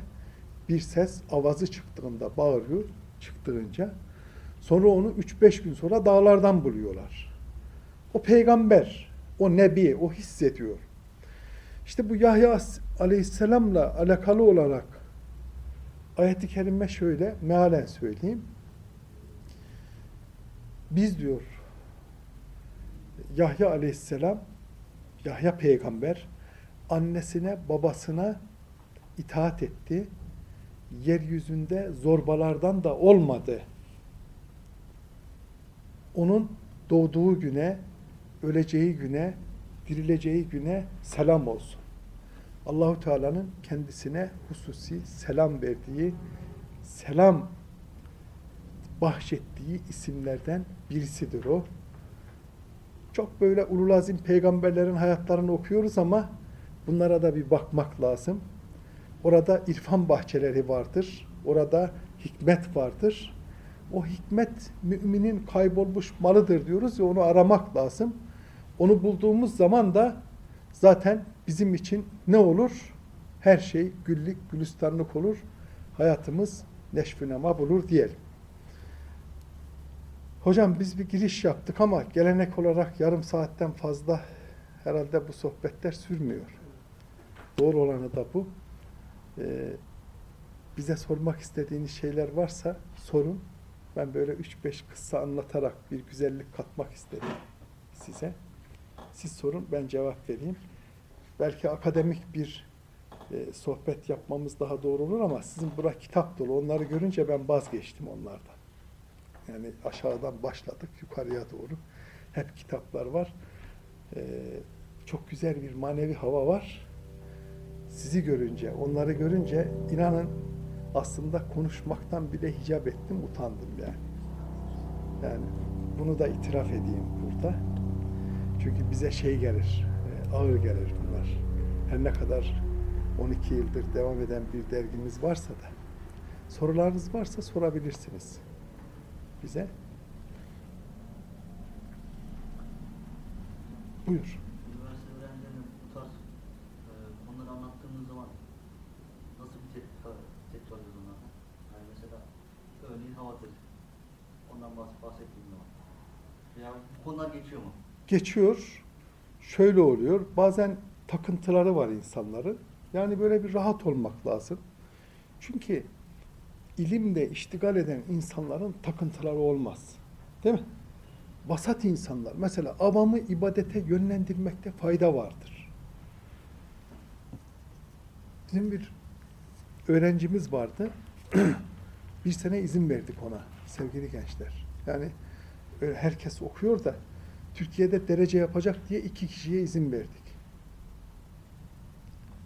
bir ses avazı çıktığında bağırıyor, çıktığınca sonra onu 3-5 gün sonra dağlardan buluyorlar. O peygamber, o nebi, o hissediyor. İşte bu Yahya aleyhisselamla alakalı olarak ayet-i kerime şöyle, mealen söyleyeyim. Biz diyor Yahya aleyhisselam, Yahya peygamber annesine babasına itaat etti. Yeryüzünde zorbalardan da olmadı. Onun doğduğu güne, öleceği güne, dirileceği güne selam olsun. Allahu Teala'nın kendisine hususi selam verdiği, selam bahşettiği isimlerden birisidir o. Çok böyle ululazim peygamberlerin hayatlarını okuyoruz ama bunlara da bir bakmak lazım. Orada irfan bahçeleri vardır. Orada hikmet vardır. O hikmet müminin kaybolmuş malıdır diyoruz ya onu aramak lazım. Onu bulduğumuz zaman da zaten bizim için ne olur? Her şey güllük gülistanlık olur. Hayatımız neşvünema bulur diyelim. Hocam biz bir giriş yaptık ama gelenek olarak yarım saatten fazla herhalde bu sohbetler sürmüyor. Doğru olanı da bu. Ee, bize sormak istediğiniz şeyler varsa sorun. Ben böyle 3-5 kıssa anlatarak bir güzellik katmak istedim size. Siz sorun, ben cevap vereyim. Belki akademik bir e, sohbet yapmamız daha doğru olur ama sizin bura kitap dolu. Onları görünce ben vazgeçtim onlardan. Yani aşağıdan başladık yukarıya doğru. Hep kitaplar var. Ee, çok güzel bir manevi hava var. Sizi görünce, onları görünce inanın aslında konuşmaktan bile hicap ettim, utandım yani. Yani bunu da itiraf edeyim burada. Çünkü bize şey gelir, e, ağır gelir bunlar. Her ne kadar 12 yıldır devam eden bir dergimiz varsa da sorularınız varsa sorabilirsiniz bize. Buyur. Üniversite öğrencilerine bu tarz e, konuları anlattığınız zaman nasıl bir tepki, tepki alıyoruz onlardan? Yani mesela örneğin hava tezi. Ondan bahs bahsettiğim zaman. Bu konular geçiyor mu? geçiyor. Şöyle oluyor. Bazen takıntıları var insanların. Yani böyle bir rahat olmak lazım. Çünkü ilimle iştigal eden insanların takıntıları olmaz. Değil mi? Vasat insanlar. Mesela avamı ibadete yönlendirmekte fayda vardır. Bizim bir öğrencimiz vardı. (clears throat) bir sene izin verdik ona sevgili gençler. Yani öyle herkes okuyor da Türkiye'de derece yapacak diye iki kişiye izin verdik.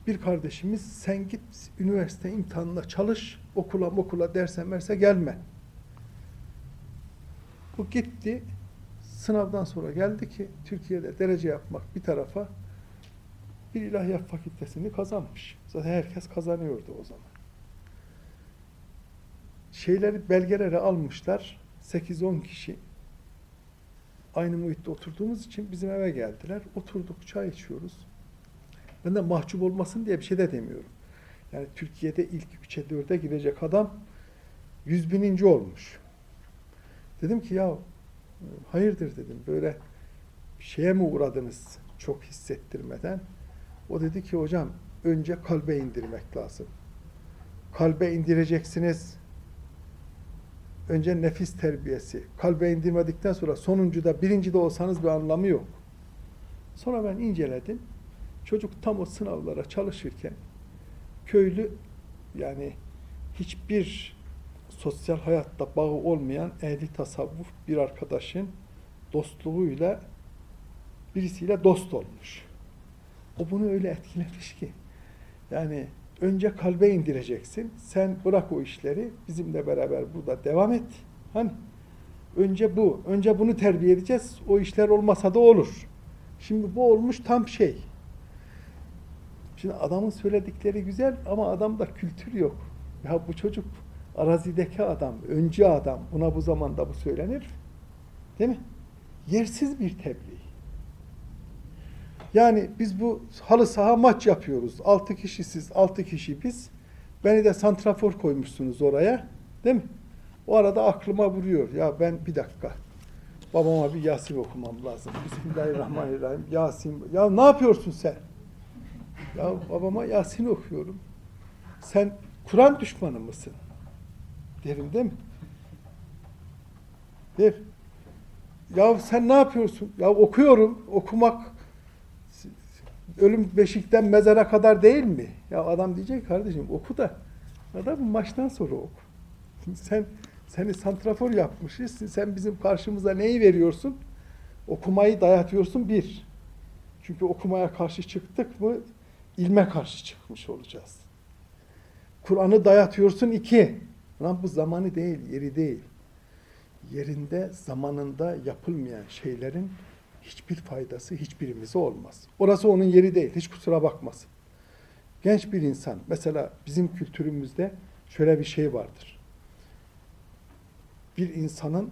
Bir kardeşimiz sen git üniversite imtihanına çalış, okula okula derse merse gelme. Bu gitti, sınavdan sonra geldi ki Türkiye'de derece yapmak bir tarafa bir ilahiyat fakültesini kazanmış. Zaten herkes kazanıyordu o zaman. Şeyleri, belgeleri almışlar. 8-10 kişi aynı muhitte oturduğumuz için bizim eve geldiler. Oturduk, çay içiyoruz. Ben de mahcup olmasın diye bir şey de demiyorum. Yani Türkiye'de ilk 3'e 4'e girecek adam 100 bininci olmuş. Dedim ki ya hayırdır dedim böyle şeye mi uğradınız çok hissettirmeden. O dedi ki hocam önce kalbe indirmek lazım. Kalbe indireceksiniz. Önce nefis terbiyesi. Kalbe indirmedikten sonra sonuncuda birinci de olsanız bir anlamı yok. Sonra ben inceledim. Çocuk tam o sınavlara çalışırken köylü yani hiçbir sosyal hayatta bağı olmayan ehli tasavvuf bir arkadaşın dostluğuyla birisiyle dost olmuş. O bunu öyle etkilemiş ki. Yani önce kalbe indireceksin. Sen bırak o işleri. Bizimle beraber burada devam et. Hani önce bu. Önce bunu terbiye edeceğiz. O işler olmasa da olur. Şimdi bu olmuş tam şey. Şimdi adamın söyledikleri güzel ama adamda kültür yok. Ya bu çocuk arazideki adam, öncü adam. Buna bu zamanda bu söylenir. Değil mi? Yersiz bir tebliğ. Yani biz bu halı saha maç yapıyoruz. Altı kişi siz, altı kişi biz. Beni de santrafor koymuşsunuz oraya. Değil mi? O arada aklıma vuruyor. Ya ben bir dakika. Babama bir Yasin okumam lazım. Bismillahirrahmanirrahim. Yasin. Ya ne yapıyorsun sen? Ya babama Yasin okuyorum. Sen Kur'an düşmanı mısın? Derim değil mi? Der. Ya sen ne yapıyorsun? Ya okuyorum. Okumak ölüm beşikten mezara kadar değil mi? Ya adam diyecek kardeşim oku da adam maçtan sonra oku. (laughs) Sen seni santrafor yapmışız. Sen bizim karşımıza neyi veriyorsun? Okumayı dayatıyorsun bir. Çünkü okumaya karşı çıktık mı ilme karşı çıkmış olacağız. Kur'an'ı dayatıyorsun iki. Lan bu zamanı değil, yeri değil. Yerinde, zamanında yapılmayan şeylerin hiçbir faydası hiçbirimize olmaz. Orası onun yeri değil. Hiç kusura bakmasın. Genç bir insan, mesela bizim kültürümüzde şöyle bir şey vardır. Bir insanın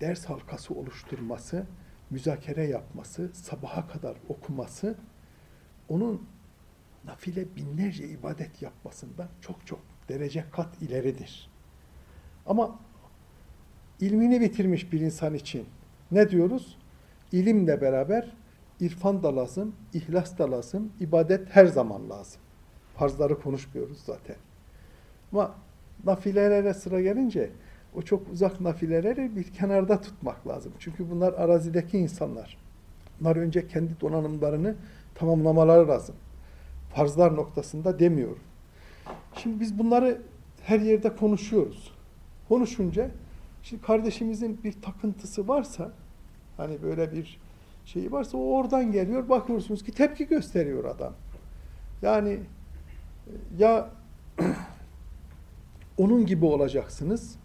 ders halkası oluşturması, müzakere yapması, sabaha kadar okuması, onun nafile binlerce ibadet yapmasından çok çok derece kat ileridir. Ama ilmini bitirmiş bir insan için ne diyoruz? İlimle beraber irfan da lazım, ihlas da lazım, ibadet her zaman lazım. Farzları konuşmuyoruz zaten. Ama nafilelere sıra gelince o çok uzak nafileleri bir kenarda tutmak lazım. Çünkü bunlar arazideki insanlar. Bunlar önce kendi donanımlarını tamamlamaları lazım. Farzlar noktasında demiyorum. Şimdi biz bunları her yerde konuşuyoruz. Konuşunca şimdi kardeşimizin bir takıntısı varsa hani böyle bir şeyi varsa o oradan geliyor. Bakıyorsunuz ki tepki gösteriyor adam. Yani e, ya (clears throat) onun gibi olacaksınız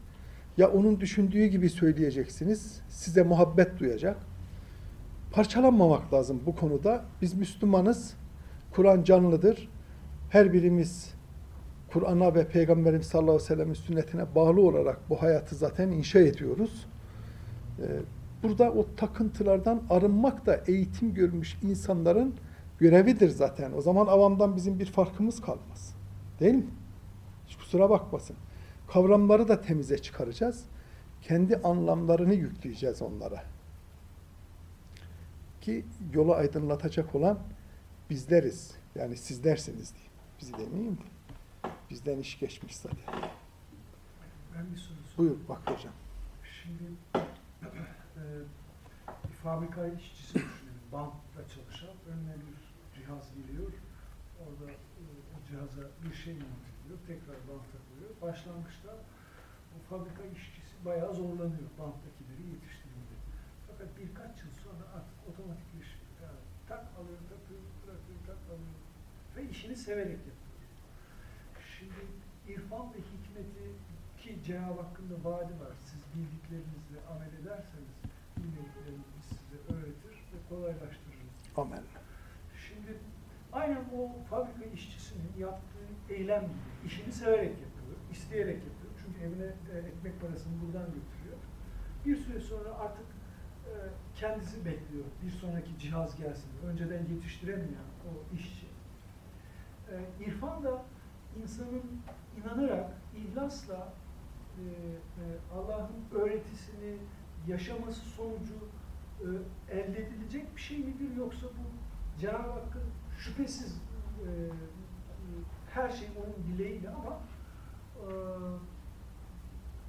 ya onun düşündüğü gibi söyleyeceksiniz. Size muhabbet duyacak. Parçalanmamak lazım bu konuda. Biz Müslümanız. Kur'an canlıdır. Her birimiz Kur'an'a ve Peygamberimiz sallallahu aleyhi ve sellem'in sünnetine bağlı olarak bu hayatı zaten inşa ediyoruz. Ee, Burada o takıntılardan arınmak da eğitim görmüş insanların görevidir zaten. O zaman avamdan bizim bir farkımız kalmaz. Değil mi? Hiç kusura bakmasın. Kavramları da temize çıkaracağız. Kendi anlamlarını yükleyeceğiz onlara. Ki yolu aydınlatacak olan bizleriz. Yani sizlersiniz diyeyim. Bizi demeyeyim de. Bizden iş geçmiş zaten. Ben bir soru. Buyur bak hocam. Şimdi e, bir fabrika işçisi düşünelim. Bantla çalışan önüne bir cihaz geliyor. Orada e, o cihaza bir şey ediliyor. Tekrar banta koyuyor. Başlangıçta o fabrika işçisi bayağı zorlanıyor banttakileri yetiştirmede. Fakat birkaç yıl sonra artık otomatikleşiyor. Yani tak alıyor, takıyor, bırakıyor, tak alıyor. Ve işini severek yapıyor. Şimdi irfan ve hikmeti ki Cenab-ı Hakk'ın da vaadi var. Siz bildiklerinizle amel ederseniz bilmediklerinizi size öğretir ve kolaylaştırırız. Amen. Şimdi aynen o fabrika işçisinin yaptığı eylem gibi işini severek yapıyor, isteyerek yapıyor. Çünkü evine e, ekmek parasını buradan götürüyor. Bir süre sonra artık e, kendisi bekliyor. Bir sonraki cihaz gelsin. Önceden yetiştiremeyen o işçi. E, İrfan da insanın inanarak, ihlasla e, e, Allah'ın öğretisini yaşaması sonucu e, elde edilecek bir şey midir yoksa bu Cenab-ı Hakk'ın şüphesiz e, e, her şey onun dileğiyle ama e,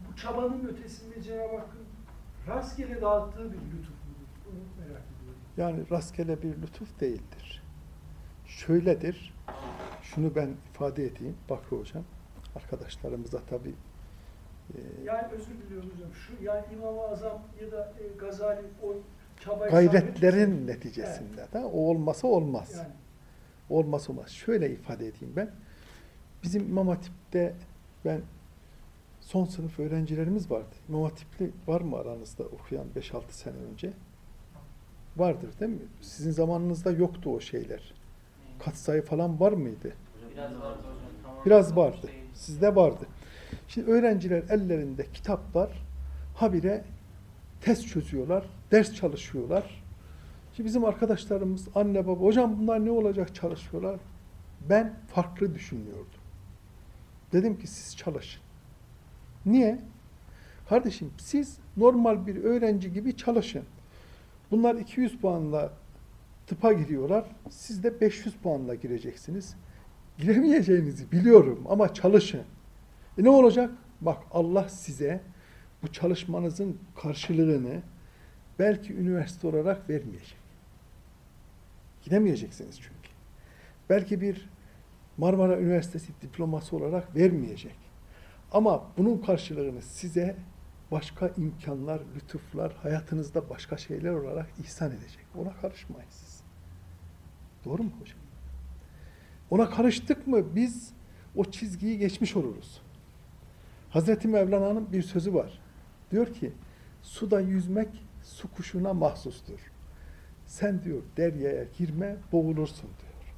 bu çabanın ötesinde Cenab-ı Hakk'ın rastgele dağıttığı bir lütuf mudur? Bunu merak ediyorum. Yani rastgele bir lütuf değildir. Şöyledir, şunu ben ifade edeyim, Bakı Hocam, arkadaşlarımıza tabii e, Yani özür diliyorum hocam. Şu yani İmam-ı Azam ya da e, Gazali o çabayı gayretlerin etmiş. neticesinde de o olmasa olmaz. Yani Olmaz olmaz. Şöyle ifade edeyim ben. Bizim İmam Hatip'te ben son sınıf öğrencilerimiz vardı. İmam Hatipli var mı aranızda okuyan 5-6 sene önce? Vardır değil mi? Sizin zamanınızda yoktu o şeyler. Katsayı falan var mıydı? Biraz vardı. Değil. Sizde vardı. Şimdi öğrenciler ellerinde kitap var. Habire test çözüyorlar, ders çalışıyorlar. Şimdi bizim arkadaşlarımız anne baba hocam bunlar ne olacak çalışıyorlar. Ben farklı düşünüyordum. Dedim ki siz çalışın. Niye? Kardeşim siz normal bir öğrenci gibi çalışın. Bunlar 200 puanla tıpa giriyorlar. Siz de 500 puanla gireceksiniz. Giremeyeceğinizi biliyorum ama çalışın. E ne olacak? Bak Allah size bu çalışmanızın karşılığını belki üniversite olarak vermeyecek. Gidemeyeceksiniz çünkü. Belki bir Marmara Üniversitesi diploması olarak vermeyecek. Ama bunun karşılığını size başka imkanlar, lütuflar, hayatınızda başka şeyler olarak ihsan edecek. Ona karışmayın siz. Doğru mu hocam? Ona karıştık mı biz o çizgiyi geçmiş oluruz. Hazreti Mevlana'nın bir sözü var. Diyor ki, suda yüzmek su kuşuna mahsustur. Sen diyor deryaya girme, boğulursun diyor.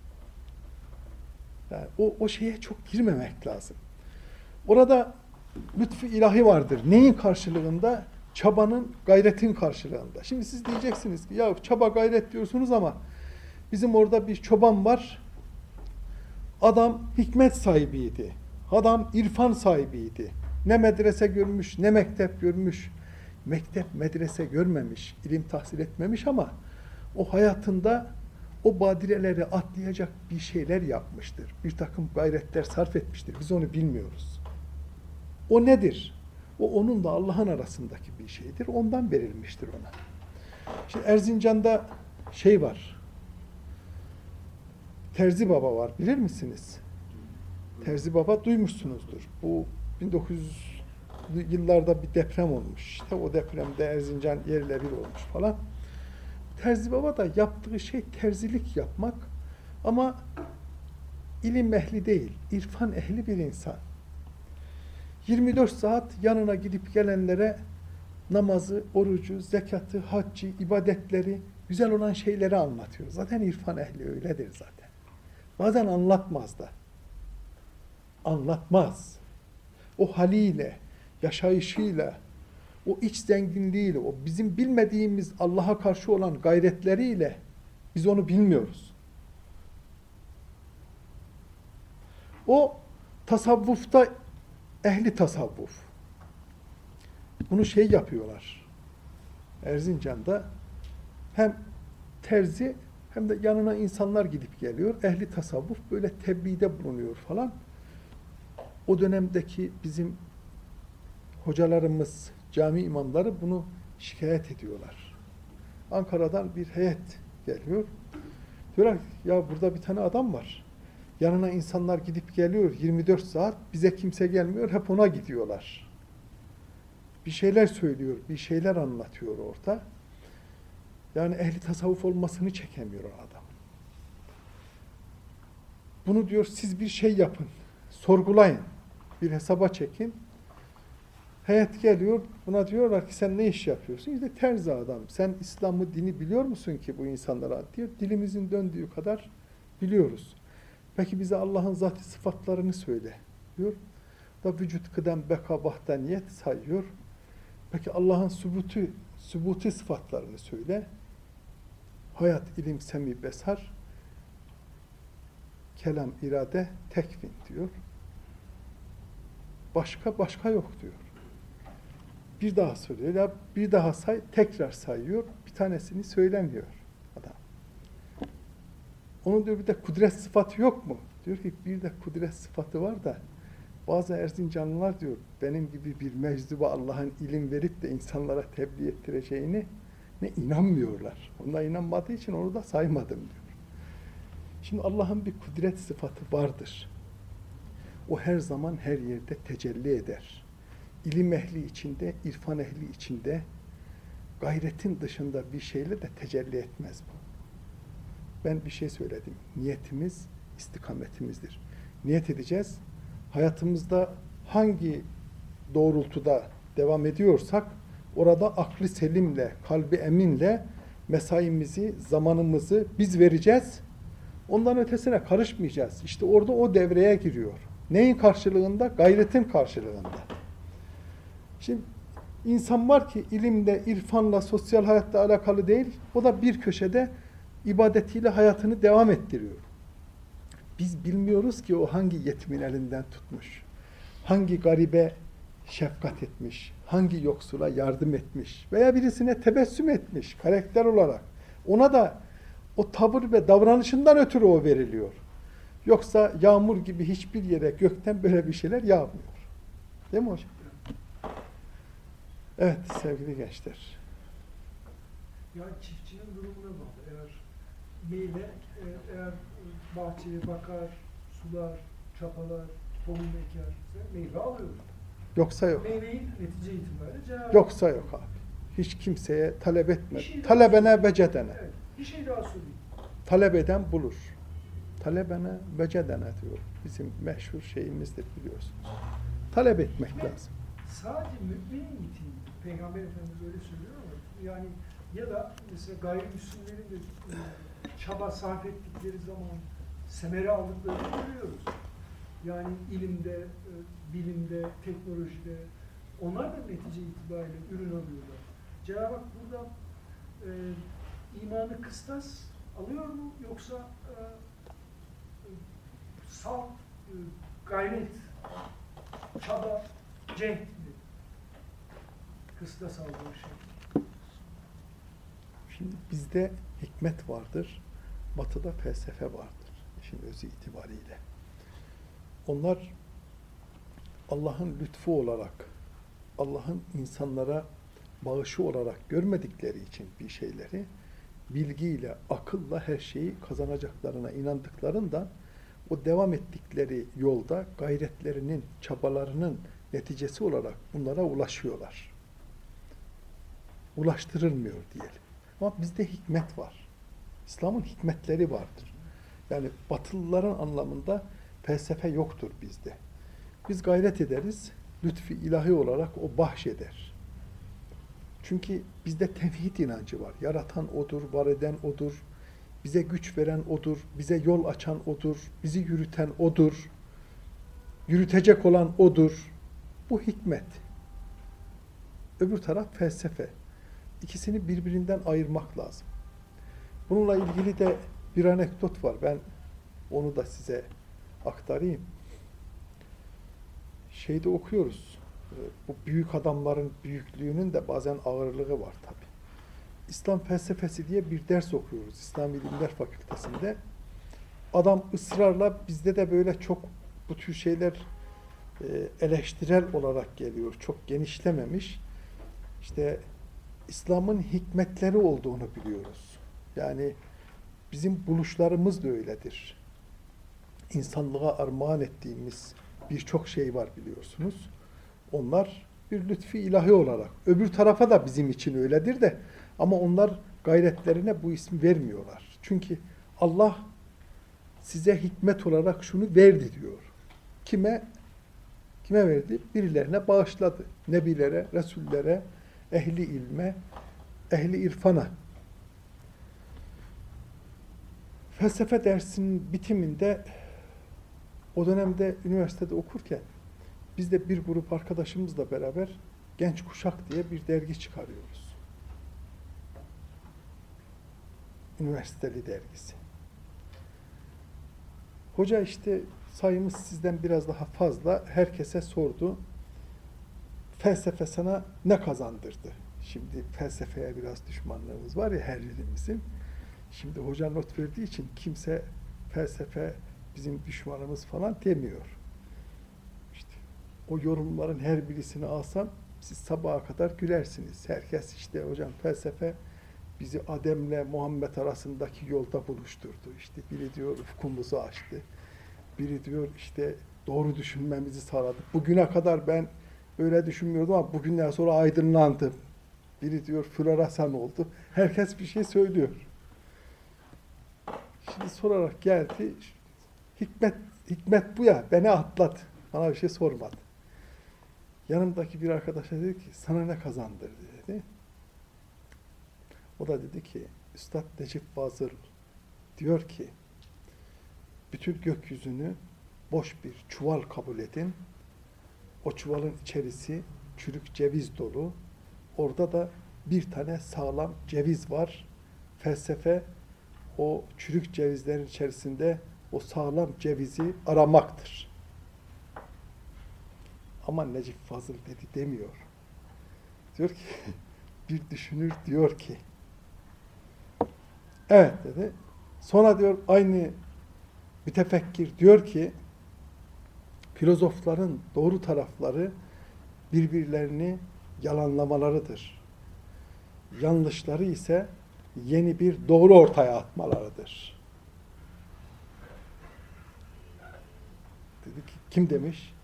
Yani o, o şeye çok girmemek lazım. Orada lütfu ilahi vardır. Neyin karşılığında? Çabanın, gayretin karşılığında. Şimdi siz diyeceksiniz ki ya çaba gayret diyorsunuz ama bizim orada bir çoban var. Adam hikmet sahibiydi. Adam irfan sahibiydi. Ne medrese görmüş, ne mektep görmüş. Mektep, medrese görmemiş, ilim tahsil etmemiş ama o hayatında o badireleri atlayacak bir şeyler yapmıştır. Bir takım gayretler sarf etmiştir. Biz onu bilmiyoruz. O nedir? O onun da Allah'ın arasındaki bir şeydir. Ondan verilmiştir ona. Şimdi Erzincan'da şey var. Terzi Baba var. Bilir misiniz? Terzi Baba duymuşsunuzdur. Bu 1900 yıllarda bir deprem olmuş. İşte o depremde Erzincan yerle bir olmuş falan. Terzi Baba da yaptığı şey terzilik yapmak ama ilim ehli değil, irfan ehli bir insan. 24 saat yanına gidip gelenlere namazı, orucu, zekatı, haccı, ibadetleri, güzel olan şeyleri anlatıyor. Zaten irfan ehli öyledir zaten. Bazen anlatmaz da. Anlatmaz. O haliyle, yaşayışıyla, o iç zenginliğiyle, o bizim bilmediğimiz Allah'a karşı olan gayretleriyle biz onu bilmiyoruz. O tasavvufta ehli tasavvuf. Bunu şey yapıyorlar. Erzincan'da hem terzi hem de yanına insanlar gidip geliyor. Ehli tasavvuf böyle tebliğde bulunuyor falan. O dönemdeki bizim hocalarımız, cami imamları bunu şikayet ediyorlar. Ankara'dan bir heyet geliyor. Diyorlar ya burada bir tane adam var. Yanına insanlar gidip geliyor 24 saat. Bize kimse gelmiyor. Hep ona gidiyorlar. Bir şeyler söylüyor, bir şeyler anlatıyor orada. Yani ehli tasavvuf olmasını çekemiyor adam. Bunu diyor siz bir şey yapın. Sorgulayın. Bir hesaba çekin. Heyet geliyor, buna diyorlar ki sen ne iş yapıyorsun? İşte terzi adam. Sen İslam'ı, dini biliyor musun ki bu insanlara? Diyor, dilimizin döndüğü kadar biliyoruz. Peki bize Allah'ın zatı sıfatlarını söyle diyor. Da vücut kıdem beka bahtaniyet sayıyor. Peki Allah'ın sübutu, sübuti sıfatlarını söyle. Hayat, ilim, semi, besar, kelam, irade, tekvin diyor. Başka başka yok diyor. Bir daha söylüyor. Ya bir daha say, tekrar sayıyor. Bir tanesini söylemiyor adam. Onun diyor bir de kudret sıfatı yok mu? Diyor ki bir de kudret sıfatı var da bazı Erzincanlılar diyor benim gibi bir meczuba Allah'ın ilim verip de insanlara tebliğ ettireceğini ne inanmıyorlar. Onlar inanmadığı için onu da saymadım diyor. Şimdi Allah'ın bir kudret sıfatı vardır. O her zaman her yerde tecelli eder. İlim ehli içinde, irfan ehli içinde gayretin dışında bir şeyle de tecelli etmez bu. Ben bir şey söyledim. Niyetimiz istikametimizdir. Niyet edeceğiz. Hayatımızda hangi doğrultuda devam ediyorsak orada aklı selimle, kalbi eminle mesaimizi, zamanımızı biz vereceğiz. Ondan ötesine karışmayacağız. İşte orada o devreye giriyor. Neyin karşılığında? Gayretin karşılığında. Şimdi insan var ki ilimle, irfanla, sosyal hayatta alakalı değil. O da bir köşede ibadetiyle hayatını devam ettiriyor. Biz bilmiyoruz ki o hangi yetimin elinden tutmuş, hangi garibe şefkat etmiş, hangi yoksula yardım etmiş veya birisine tebessüm etmiş karakter olarak. Ona da o tavır ve davranışından ötürü o veriliyor. Yoksa yağmur gibi hiçbir yere gökten böyle bir şeyler yağmıyor. Değil mi hocam? Evet sevgili gençler. Yani çiftçinin durumuna bağlı. Eğer neyle, e, eğer bahçeye bakar, sular, çapalar, tohum eker, meyve alıyor. Yoksa yok. Meyveyi netice itibariyle Cenab-ı Yoksa yok abi. Hiç kimseye talep etme. Şey Talebene becedene. Evet, bir şey daha söyleyeyim. Talep eden bulur. Talebene becedene diyor. Bizim meşhur şeyimizdir biliyorsunuz. Talep etmek lazım. Sadece müminin niteliği, Peygamber Efendimiz öyle söylüyor ama yani ya da mesela gayrimüslimlerin de e, çaba sarf ettikleri zaman semere aldıklarını görüyoruz. Yani ilimde, e, bilimde, teknolojide onlar da netice itibariyle ürün alıyorlar. Cenab-ı Hak burada e, imanı kıstas alıyor mu yoksa e, salt, e, gayret, çaba, cenk mi? Kıstas aldığı şey. Şimdi bizde hikmet vardır. Batıda felsefe vardır. İşin özü itibariyle. Onlar Allah'ın lütfu olarak, Allah'ın insanlara bağışı olarak görmedikleri için bir şeyleri bilgiyle, akılla her şeyi kazanacaklarına inandıklarından o devam ettikleri yolda gayretlerinin, çabalarının neticesi olarak bunlara ulaşıyorlar. Ulaştırılmıyor diyelim. Ama bizde hikmet var. İslam'ın hikmetleri vardır. Yani Batılıların anlamında felsefe yoktur bizde. Biz gayret ederiz, lütfi ilahi olarak o bahşeder. Çünkü bizde tevhid inancı var. Yaratan odur, var eden odur, bize güç veren odur, bize yol açan odur, bizi yürüten odur, yürütecek olan odur. Bu hikmet. Öbür taraf felsefe. İkisini birbirinden ayırmak lazım. Bununla ilgili de bir anekdot var. Ben onu da size aktarayım. Şeyde okuyoruz. e, Bu büyük adamların büyüklüğünün de bazen ağırlığı var tabi. İslam felsefesi diye bir ders okuyoruz İslam İlimler Fakültesinde. Adam ısrarla bizde de böyle çok bu tür şeyler e, eleştirel olarak geliyor. Çok genişlememiş. İşte İslam'ın hikmetleri olduğunu biliyoruz. Yani bizim buluşlarımız da öyledir. İnsanlığa armağan ettiğimiz birçok şey var biliyorsunuz. Onlar bir lütfi ilahi olarak. Öbür tarafa da bizim için öyledir de ama onlar gayretlerine bu ismi vermiyorlar. Çünkü Allah size hikmet olarak şunu verdi diyor. Kime? Kime verdi? Birilerine bağışladı. Nebilere, Resullere, ehli ilme, ehli irfana. Felsefe dersinin bitiminde o dönemde üniversitede okurken biz de bir grup arkadaşımızla beraber Genç Kuşak diye bir dergi çıkarıyoruz. Üniversiteli dergisi. Hoca işte sayımız sizden biraz daha fazla herkese sordu. Felsefe sana ne kazandırdı? Şimdi felsefeye biraz düşmanlığımız var ya her birimizin. Şimdi hoca not verdiği için kimse felsefe bizim düşmanımız falan demiyor. İşte o yorumların her birisini alsam siz sabaha kadar gülersiniz. Herkes işte hocam felsefe bizi Adem'le Muhammed arasındaki yolda buluşturdu. İşte biri diyor ufkumuzu açtı. Biri diyor işte doğru düşünmemizi sağladı. Bugüne kadar ben öyle düşünmüyordum ama bugünden sonra aydınlandım. Biri diyor floresan oldu. Herkes bir şey söylüyor. Şimdi sorarak geldi. Hikmet, hikmet bu ya. Beni atlat. Bana bir şey sormadı. Yanımdaki bir arkadaşa dedi ki sana ne kazandırdı dedi. O da dedi ki Üstad Necip Fazıl diyor ki bütün gökyüzünü boş bir çuval kabul edin. O çuvalın içerisi çürük ceviz dolu. Orada da bir tane sağlam ceviz var. Felsefe o çürük cevizlerin içerisinde o sağlam cevizi aramaktır. Ama Necip Fazıl dedi demiyor. Diyor ki (laughs) bir düşünür diyor ki evet dedi. Sonra diyor aynı mütefekkir diyor ki filozofların doğru tarafları birbirlerini yalanlamalarıdır. Yanlışları ise yeni bir doğru ortaya atmalarıdır. Dedi ki kim demiş?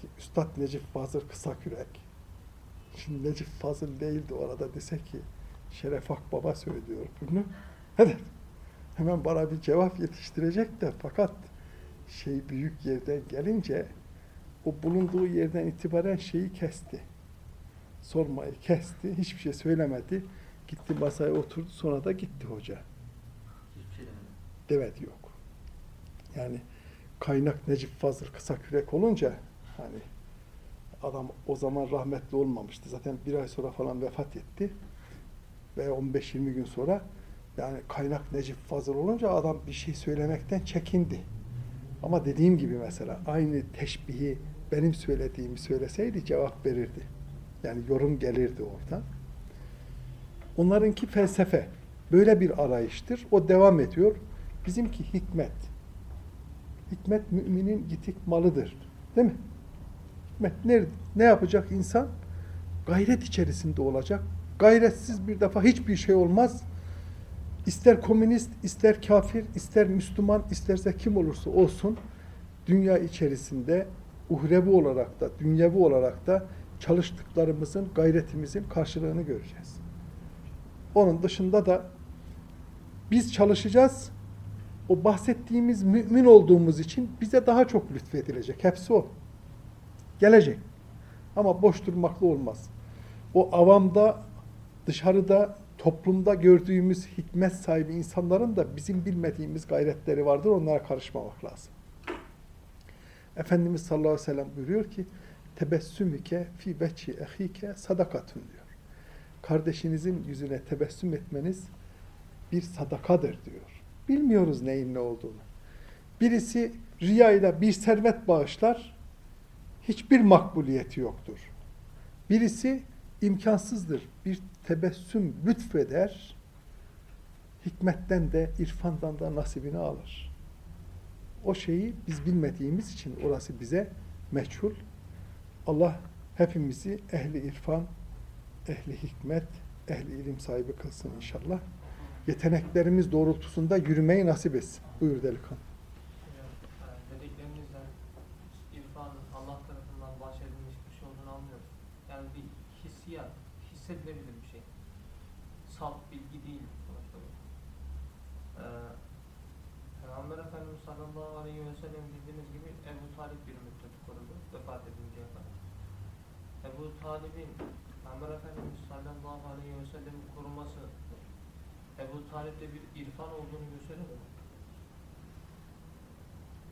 Ki, Üstad Necip Fazıl Kısakürek. Şimdi Necip Fazıl değildi orada dese ki Şeref Akbaba söylüyor bunu. Evet. Hemen bana bir cevap yetiştirecek de fakat şey büyük yerden gelince o bulunduğu yerden itibaren şeyi kesti. Sormayı kesti. Hiçbir şey söylemedi. Gitti masaya oturdu. Sonra da gitti hoca. Şey. Demedi yok. Yani kaynak Necip Fazıl kısa kürek olunca hani adam o zaman rahmetli olmamıştı. Zaten bir ay sonra falan vefat etti. Ve 15-20 gün sonra yani kaynak Necip Fazıl olunca adam bir şey söylemekten çekindi. Ama dediğim gibi mesela aynı teşbihi benim söylediğimi söyleseydi cevap verirdi. Yani yorum gelirdi oradan. Onlarınki felsefe. Böyle bir arayıştır. O devam ediyor. Bizimki hikmet. Hikmet müminin yitik malıdır. Değil mi? Ne, ne yapacak insan? Gayret içerisinde olacak. Gayretsiz bir defa hiçbir şey olmaz. İster komünist, ister kafir, ister Müslüman, isterse kim olursa olsun dünya içerisinde uhrevi olarak da, dünyevi olarak da çalıştıklarımızın, gayretimizin karşılığını göreceğiz. Onun dışında da biz çalışacağız. O bahsettiğimiz mümin olduğumuz için bize daha çok lütfedilecek. Hepsi o. Gelecek. Ama boş durmakla olmaz. O avamda, dışarıda, toplumda gördüğümüz hikmet sahibi insanların da bizim bilmediğimiz gayretleri vardır. Onlara karışmamak lazım. Efendimiz sallallahu aleyhi ve sellem buyuruyor ki tebessümüke fi veçhi ehike sadakatun diyor. Kardeşinizin yüzüne tebessüm etmeniz bir sadakadır diyor. Bilmiyoruz neyin ne olduğunu. Birisi riyayla bir servet bağışlar, hiçbir makbuliyeti yoktur. Birisi imkansızdır. Bir tebessüm lütfeder, hikmetten de, irfandan da nasibini alır. O şeyi biz bilmediğimiz için orası bize meçhul. Allah hepimizi ehli irfan, ehli hikmet, ehli ilim sahibi kılsın inşallah. Yeteneklerimiz doğrultusunda yürümeyi nasip etsin. Buyur delikanlı. Dediklerinizden irfan Allah tarafından bahşedilmiş bir şey olduğunu anlıyoruz. Yani bir hissiyat, hissedilebilir bir şey. Salt bilgi değil. Ee, Peygamber Efendimiz sallallahu aleyhi ve sellem bildiğiniz gibi Ebu Talip bir müddet korudu vefat edinceye kadar. Ebu Talib'in Peygamber Efendimiz sallallahu aleyhi ve sellem'in koruması Ebu Talip'te bir irfan olduğunu gösteriyor mu?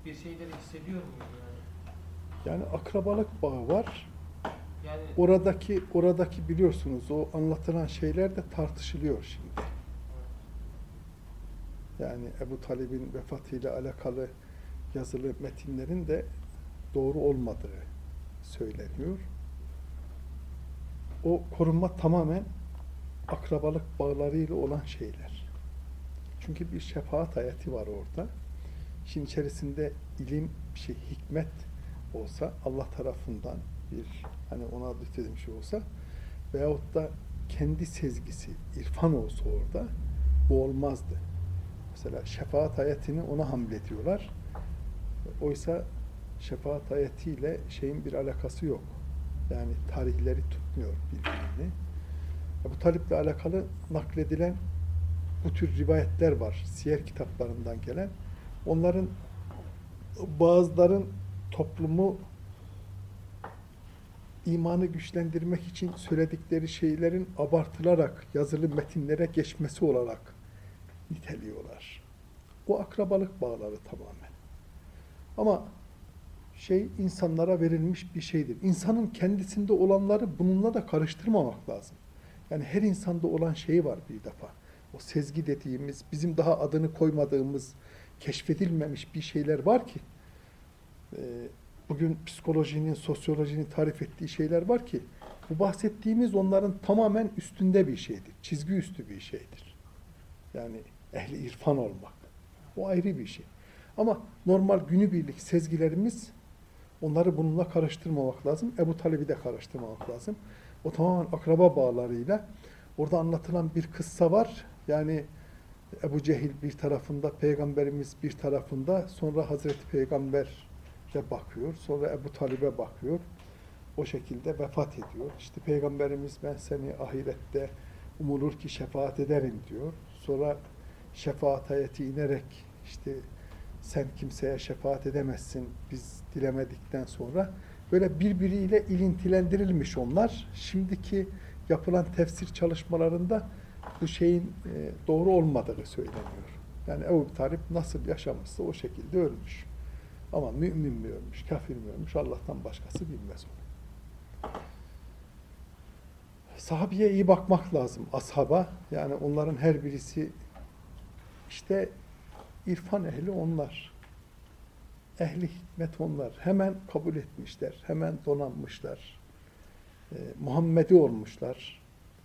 Bir şeyleri hissediyor muydu yani? Yani akrabalık bağı var. Yani Oradaki oradaki biliyorsunuz o anlatılan şeyler de tartışılıyor şimdi. Yani Ebu Talib'in vefatıyla alakalı yazılı metinlerin de doğru olmadığı söyleniyor. O korunma tamamen akrabalık bağlarıyla olan şeyler. Çünkü bir şefaat ayeti var orada. İşin içerisinde ilim, şey hikmet olsa Allah tarafından bir hani ona lütfedilmiş şey olsa veyahut da kendi sezgisi, irfan olsa orada bu olmazdı. Mesela şefaat ayetini ona hamlediyorlar. Oysa şefaat ayetiyle şeyin bir alakası yok. Yani tarihleri tutmuyor birbirini. Bu Talip'le alakalı nakledilen bu tür rivayetler var. Siyer kitaplarından gelen. Onların bazıların toplumu imanı güçlendirmek için söyledikleri şeylerin abartılarak yazılı metinlere geçmesi olarak niteliyorlar. Bu akrabalık bağları tamamen. Ama şey insanlara verilmiş bir şeydir. İnsanın kendisinde olanları bununla da karıştırmamak lazım. Yani her insanda olan şey var bir defa. O sezgi dediğimiz, bizim daha adını koymadığımız, keşfedilmemiş bir şeyler var ki, e, bugün psikolojinin, sosyolojinin tarif ettiği şeyler var ki, bu bahsettiğimiz onların tamamen üstünde bir şeydir. Çizgi üstü bir şeydir. Yani ehli irfan olmak. O ayrı bir şey. Ama normal günübirlik sezgilerimiz onları bununla karıştırmamak lazım. Ebu Talib'i de karıştırmamak lazım. O tamamen akraba bağlarıyla. Orada anlatılan bir kıssa var. Yani Ebu Cehil bir tarafında, Peygamberimiz bir tarafında, sonra Hazreti Peygamber'e bakıyor, sonra Ebu Talib'e bakıyor. O şekilde vefat ediyor. İşte Peygamberimiz ben seni ahirette umulur ki şefaat ederim diyor. Sonra şefaat ayeti inerek işte sen kimseye şefaat edemezsin biz dilemedikten sonra böyle birbiriyle ilintilendirilmiş onlar. Şimdiki yapılan tefsir çalışmalarında bu şeyin e, doğru olmadığı söyleniyor. Yani Ebu Talip nasıl yaşamışsa o şekilde ölmüş. Ama mümin mi ölmüş, kafir mi ölmüş Allah'tan başkası bilmez onu. Sahabiye iyi bakmak lazım, ashaba. Yani onların her birisi işte irfan ehli onlar. Ehli hikmet onlar. Hemen kabul etmişler. Hemen donanmışlar. Ee, Muhammedi olmuşlar.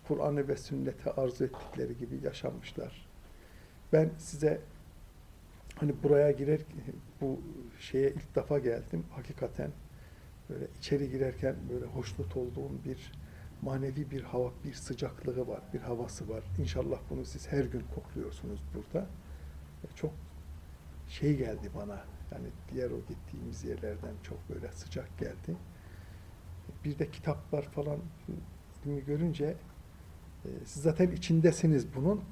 Kur'an'ı ve sünneti arzu ettikleri gibi yaşamışlar. Ben size hani buraya girer bu şeye ilk defa geldim. Hakikaten böyle içeri girerken böyle hoşnut olduğum bir manevi bir hava, bir sıcaklığı var, bir havası var. İnşallah bunu siz her gün kokluyorsunuz burada. Çok şey geldi bana. Yani diğer o gittiğimiz yerlerden çok böyle sıcak geldi. Bir de kitaplar falan ilmi görünce Ee, Siz zaten içindesiniz bunun.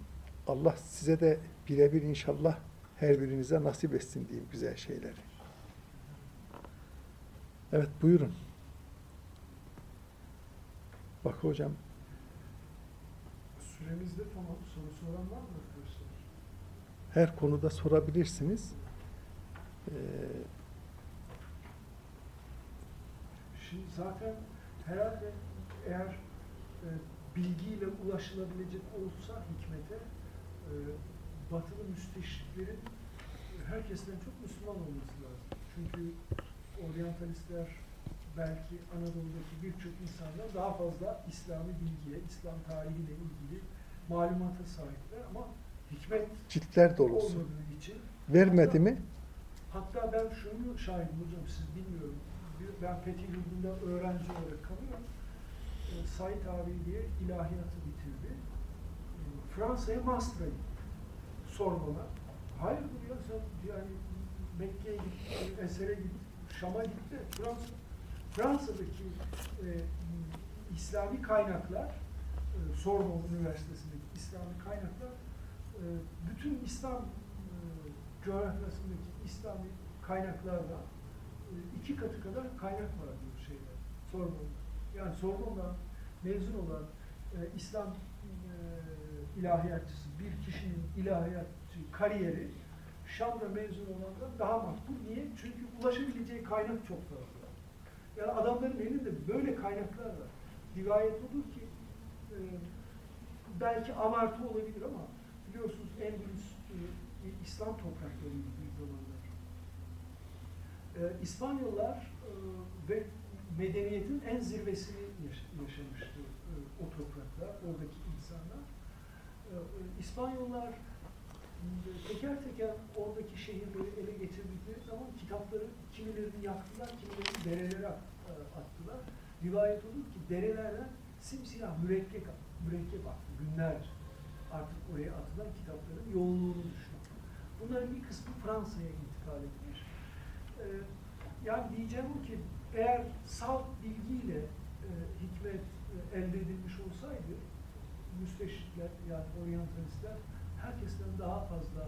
Allah size de birebir inşallah her birinize nasip etsin diyeyim güzel şeyleri. Evet buyurun. Bak hocam Süremizde tamam. Soru soran var mı arkadaşlar? her konuda sorabilirsiniz. Ee, Şimdi zaten herhalde eğer e, bilgiyle ulaşılabilecek olsa hikmete e, batılı müsteşriklerin herkesten çok Müslüman olması lazım. Çünkü oryantalistler belki Anadolu'daki birçok insandan daha fazla İslami bilgiye, İslam tarihiyle ilgili malumata sahipler ama hikmet ciltler dolusu. olmadığı için Vermedi mi? Hatta ben şunu şahidim hocam, siz bilmiyorum. Ben Fethi Yurdu'nda öğrenci olarak kalıyorum. E, Said abi diye ilahiyatı bitirdi. E, Fransa'ya master'a gitti. Hayır ya sen yani Mekke'ye git, Eser'e git, Şam'a gitti. Fransa, Fransa'daki e, İslami kaynaklar, e, Sorbonne Üniversitesi'ndeki İslami kaynaklar e, bütün İslam e, coğrafyasındaki İslami kaynaklardan e, iki katı kadar kaynak var bu şeyde. Sorbonne'da. Yani Sorbonne'dan mezun olan e, İslam e, ilahiyatçısı bir kişinin ilahiyatçı kariyeri Şam'da mezun olandan daha makbul. Niye? Çünkü ulaşabileceği kaynak çok fazla. Yani adamların elinde böyle kaynaklar var. Rivayet odur ki e, belki abartı olabilir ama biliyorsunuz Endülüs e, İslam topraklarıydı. E, İspanyollar e, ve medeniyetin en zirvesini yaş- yaşamıştı e, o topraklar, oradaki insanlar. E, e, İspanyollar teker teker oradaki şehirleri ele getirdikleri zaman kitapları kimilerini yaktılar, kimilerini derelere at- attılar. Rivayet olur ki derelerden simsiyah mürekkep, mürekkep aktı günlerce. Artık oraya atılan kitapların yoğunluğunu düşünün. Bunların bir kısmı Fransa'ya intikal etmiş. Ee, yani diyeceğim ki eğer salt bilgiyle e, hikmet e, elde edilmiş olsaydı müsteşrikler yani oryantalistler herkesten daha fazla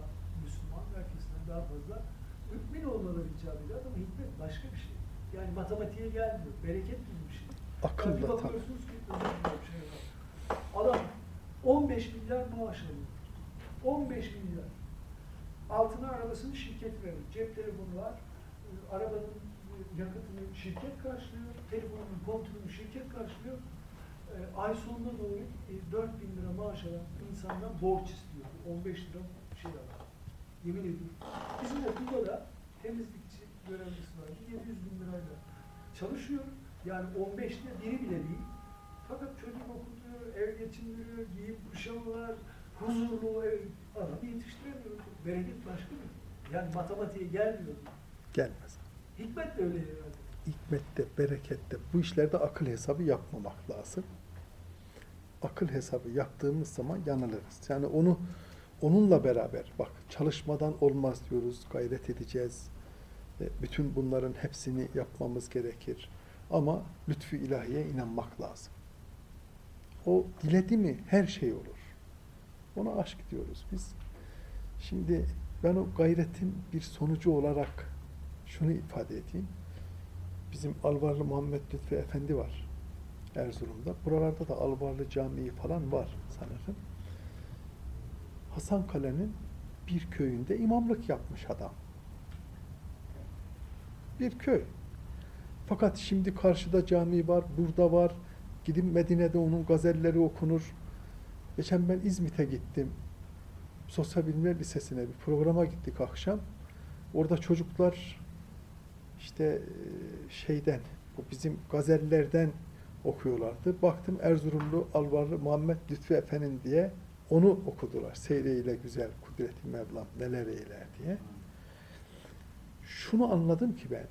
Müslüman, herkesten daha fazla mümin olmaları icap eder ama hikmet başka bir şey. Yani matematiğe gelmiyor. Bereket gibi bir şey. Akılla Yani bir bakıyorsunuz ki dilerim şey var. Adam 15 milyar maaş alıyor. 15 milyar. Altına arabasını şirket verir. Cep telefonu var. Arabanın e, yakıtını şirket karşılıyor. Telefonun kontrolünü şirket karşılıyor. Ee, Ay sonuna doğru e, 4 bin lira maaş alan insandan borç istiyor. 15 lira şey alıyor. Yemin ediyorum. Bizim okulda da temizlikçi görevlisi var. 700 bin lirayla çalışıyor. Yani 15 lira biri bile değil. Fakat çocuk okutuyor, ev geçindiriyor, giyim kuşamı var, huzurlu ev, adamı yetiştiremiyor. Bereket başka bir. Yani matematiğe gelmiyor. Gelmez. Hikmet de öyle herhalde. hikmette, berekette bu işlerde akıl hesabı yapmamak lazım. Akıl hesabı yaptığımız zaman yanılırız. Yani onu onunla beraber bak çalışmadan olmaz diyoruz, gayret edeceğiz. E, Bütün bunların hepsini yapmamız gerekir. Ama lütfü ilahiye inanmak lazım. O diledi mi her şey olur. Ona aşk diyoruz biz. Şimdi ben o gayretin bir sonucu olarak şunu ifade edeyim. Bizim Alvarlı Muhammed Lütfi Efendi var Erzurum'da. Buralarda da Alvarlı Camii falan var sanırım. Hasan Kale'nin bir köyünde imamlık yapmış adam. Bir köy. Fakat şimdi karşıda cami var, burada var. Gidin Medine'de onun gazelleri okunur. Geçen ben İzmit'e gittim. Sosyal Bilimler Lisesi'ne bir programa gittik akşam. Orada çocuklar işte e, şeyden, bu bizim gazellerden okuyorlardı. Baktım Erzurumlu Alvarlı Muhammed Lütfü Efendi diye onu okudular. Seyreyle güzel kudreti Mevlam neler eyler diye. Şunu anladım ki ben,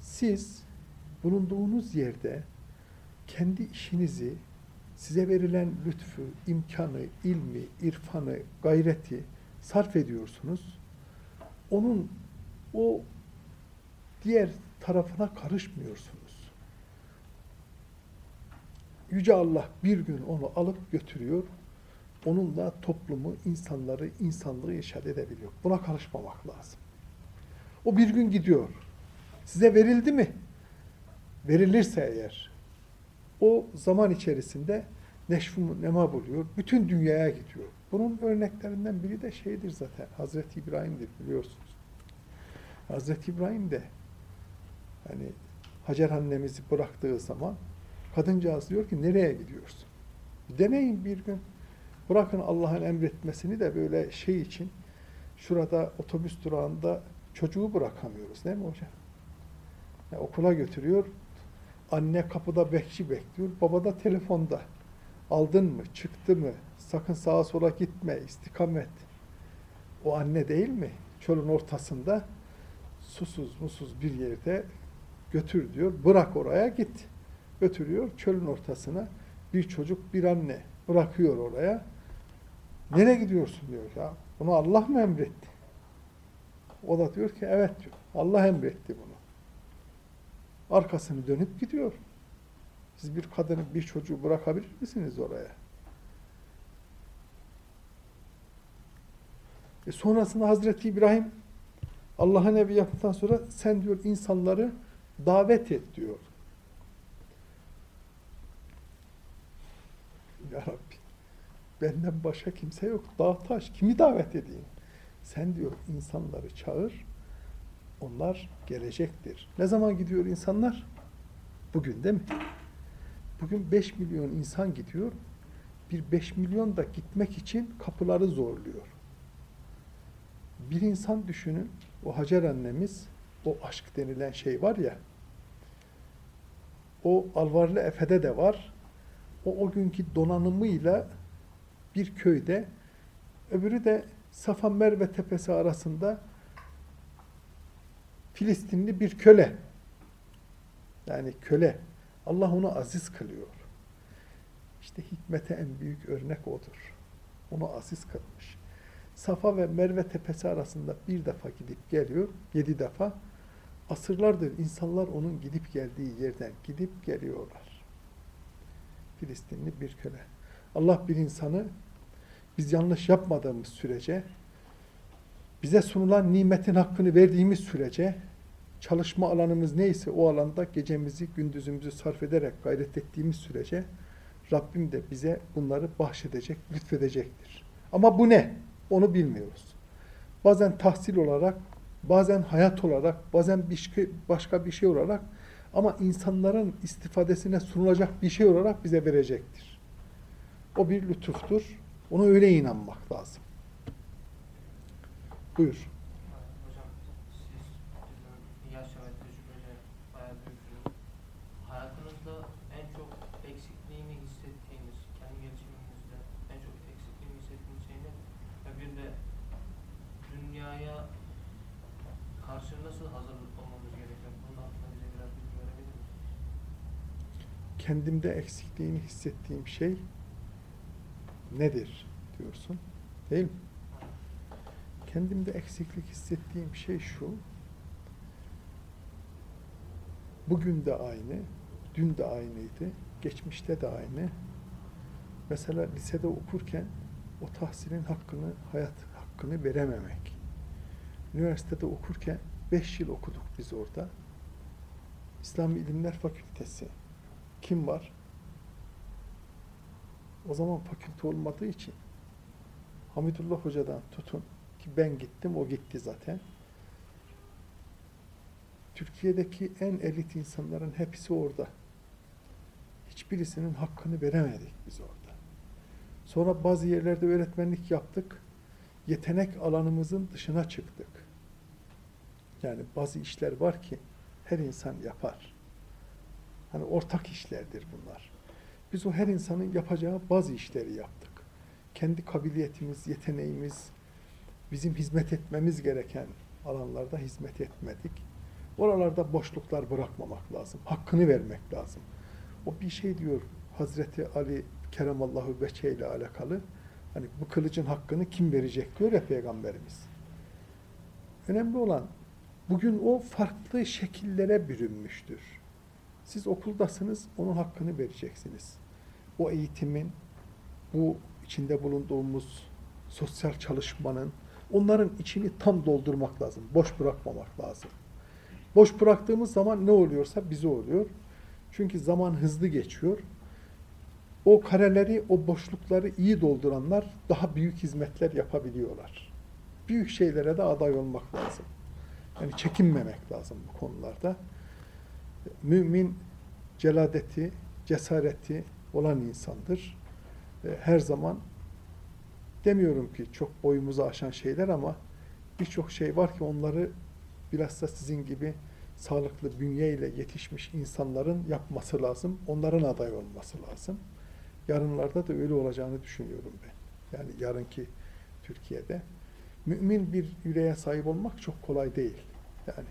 siz bulunduğunuz yerde kendi işinizi size verilen lütfü, imkanı, ilmi, irfanı, gayreti sarf ediyorsunuz. Onun o diğer tarafına karışmıyorsunuz. Yüce Allah bir gün onu alıp götürüyor. Onunla toplumu, insanları, insanlığı inşaat edebiliyor. Buna karışmamak lazım. O bir gün gidiyor. Size verildi mi? Verilirse eğer o zaman içerisinde neşfu nema buluyor. Bütün dünyaya gidiyor. Bunun örneklerinden biri de şeydir zaten. Hazreti İbrahim'dir biliyorsunuz. Hazreti İbrahim de hani Hacer annemizi bıraktığı zaman kadıncağız diyor ki nereye gidiyorsun? Deneyin bir gün. Bırakın Allah'ın emretmesini de böyle şey için şurada otobüs durağında çocuğu bırakamıyoruz değil mi hocam? Ya okula götürüyor. Anne kapıda bekçi bekliyor. Baba da telefonda. Aldın mı? Çıktı mı? Sakın sağa sola gitme. istikamet. O anne değil mi? Çölün ortasında susuz musuz bir yerde götür diyor. Bırak oraya git. Götürüyor çölün ortasına. Bir çocuk bir anne bırakıyor oraya. Nereye gidiyorsun diyor ya. Bunu Allah mı emretti? O da diyor ki evet diyor. Allah emretti bunu. Arkasını dönüp gidiyor. Siz bir kadını, bir çocuğu bırakabilir misiniz oraya? E sonrasında Hazreti İbrahim Allah'ın evi yaptıktan sonra sen diyor insanları davet et diyor. Ya Rabbi benden başka kimse yok. Dağ taş kimi davet edeyim? Sen diyor insanları çağır. Onlar gelecektir. Ne zaman gidiyor insanlar? Bugün değil mi? Bugün 5 milyon insan gidiyor. Bir 5 milyon da gitmek için kapıları zorluyor. Bir insan düşünün, o Hacer annemiz, o aşk denilen şey var ya, o Alvarlı Efe'de de var. O o günkü donanımıyla bir köyde, öbürü de Safa Merve tepesi arasında Filistinli bir köle. Yani köle. Allah onu aziz kılıyor. İşte hikmete en büyük örnek odur. Onu aziz kılmış. Safa ve Merve tepesi arasında bir defa gidip geliyor, yedi defa. Asırlardır insanlar onun gidip geldiği yerden gidip geliyorlar. Filistinli bir köle. Allah bir insanı biz yanlış yapmadığımız sürece bize sunulan nimetin hakkını verdiğimiz sürece çalışma alanımız neyse o alanda gecemizi, gündüzümüzü sarf ederek gayret ettiğimiz sürece Rabbim de bize bunları bahşedecek, lütfedecektir. Ama bu ne? Onu bilmiyoruz. Bazen tahsil olarak, bazen hayat olarak, bazen şey- başka bir şey olarak ama insanların istifadesine sunulacak bir şey olarak bize verecektir. O bir lütuftur. Ona öyle inanmak lazım. Buyur. Hocam siz bizim yaş ve tecrübeli bayağı büyüksünüz. Hayatınızda en çok eksikliğini hissettiğiniz, kendi gelişiminizde en çok eksikliğini hissettiğiniz şey ne? Ve bir de dünyaya karşı nasıl hazır olmamız gerekiyor? Bunun hakkında bize biraz bilgi verebilir misiniz? Kendimde eksikliğini hissettiğim şey nedir diyorsun. Değil mi? Kendimde eksiklik hissettiğim şey şu. Bugün de aynı, dün de aynıydı, geçmişte de aynı. Mesela lisede okurken o tahsilin hakkını, hayat hakkını verememek. Üniversitede okurken 5 yıl okuduk biz orada. İslam İlimler Fakültesi. Kim var? O zaman fakülte olmadığı için Hamidullah Hoca'dan tutun ki ben gittim, o gitti zaten. Türkiye'deki en elit insanların hepsi orada. Hiçbirisinin hakkını veremedik biz orada. Sonra bazı yerlerde öğretmenlik yaptık. Yetenek alanımızın dışına çıktık. Yani bazı işler var ki her insan yapar. Hani ortak işlerdir bunlar. Biz o her insanın yapacağı bazı işleri yaptık. Kendi kabiliyetimiz, yeteneğimiz, bizim hizmet etmemiz gereken alanlarda hizmet etmedik. Oralarda boşluklar bırakmamak lazım. Hakkını vermek lazım. O bir şey diyor Hazreti Ali Keremallahu Beçe ile alakalı. Hani bu kılıcın hakkını kim verecek diyor ya Peygamberimiz. Önemli olan bugün o farklı şekillere bürünmüştür. Siz okuldasınız, onun hakkını vereceksiniz. o eğitimin, bu içinde bulunduğumuz sosyal çalışmanın, onların içini tam doldurmak lazım. Boş bırakmamak lazım. Boş bıraktığımız zaman ne oluyorsa bize oluyor. Çünkü zaman hızlı geçiyor. O kareleri, o boşlukları iyi dolduranlar daha büyük hizmetler yapabiliyorlar. Büyük şeylere de aday olmak lazım. Yani çekinmemek lazım bu konularda. Mümin celadeti, cesareti olan insandır. Her zaman demiyorum ki çok boyumuzu aşan şeyler ama birçok şey var ki onları bilhassa sizin gibi sağlıklı bünyeyle yetişmiş insanların yapması lazım. Onların aday olması lazım. Yarınlarda da öyle olacağını düşünüyorum ben. Yani yarınki Türkiye'de. Mümin bir yüreğe sahip olmak çok kolay değil. Yani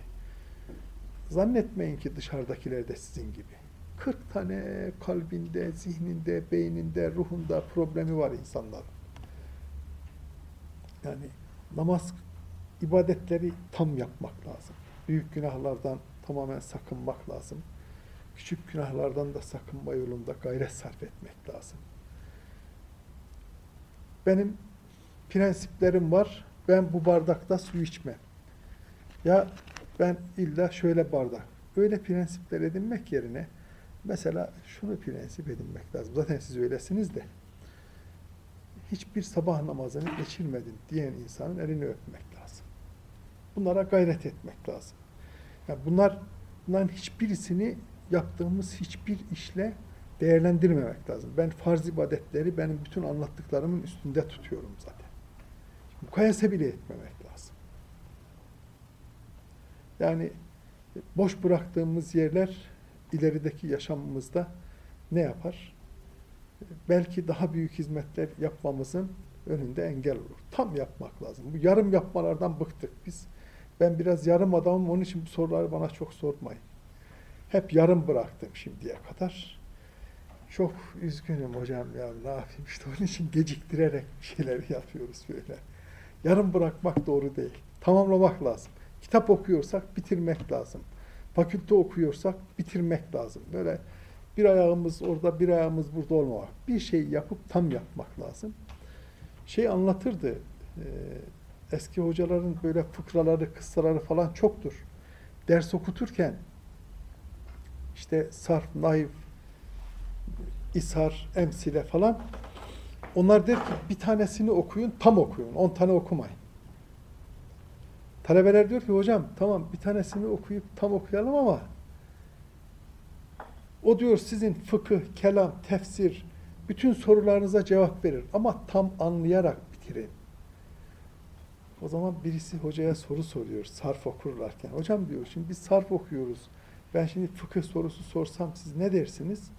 zannetmeyin ki dışarıdakiler de sizin gibi. 40 tane kalbinde, zihninde, beyninde, ruhunda problemi var insanların. Yani namaz ibadetleri tam yapmak lazım. Büyük günahlardan tamamen sakınmak lazım. Küçük günahlardan da sakınma yolunda gayret sarf etmek lazım. Benim prensiplerim var. Ben bu bardakta su içmem. Ya ben illa şöyle bardak. Öyle prensipler edinmek yerine mesela şunu prensip edinmek lazım. Zaten siz öylesiniz de hiçbir sabah namazını geçirmedim diyen insanın elini öpmek lazım. Bunlara gayret etmek lazım. Yani bunlar bunların hiçbirisini yaptığımız hiçbir işle değerlendirmemek lazım. Ben farz ibadetleri benim bütün anlattıklarımın üstünde tutuyorum zaten. Mukayese bile etmemek. Yani boş bıraktığımız yerler ilerideki yaşamımızda ne yapar? Belki daha büyük hizmetler yapmamızın önünde engel olur. Tam yapmak lazım. Bu yarım yapmalardan bıktık biz. Ben biraz yarım adamım onun için bu soruları bana çok sormayın. Hep yarım bıraktım şimdiye kadar. Çok üzgünüm hocam ya ne yapayım işte onun için geciktirerek bir şeyler (laughs) yapıyoruz böyle. Yarım bırakmak doğru değil. Tamamlamak lazım. Kitap okuyorsak bitirmek lazım. Fakülte okuyorsak bitirmek lazım. Böyle bir ayağımız orada bir ayağımız burada olmamak. Bir şey yapıp tam yapmak lazım. Şey anlatırdı. e, eski hocaların böyle fıkraları, kıssaları falan çoktur. Ders okuturken işte sarf, naif, ishar, emsile falan onlar der ki bir tanesini okuyun, tam okuyun. On tane okumayın. Talebeler diyor ki hocam tamam bir tanesini okuyup tam okuyalım ama o diyor sizin fıkıh, kelam, tefsir bütün sorularınıza cevap verir ama tam anlayarak bitirin. O zaman birisi hocaya soru soruyor sarf okurlarken. Hocam diyor şimdi biz sarf okuyoruz. Ben şimdi fıkıh sorusu sorsam siz ne dersiniz?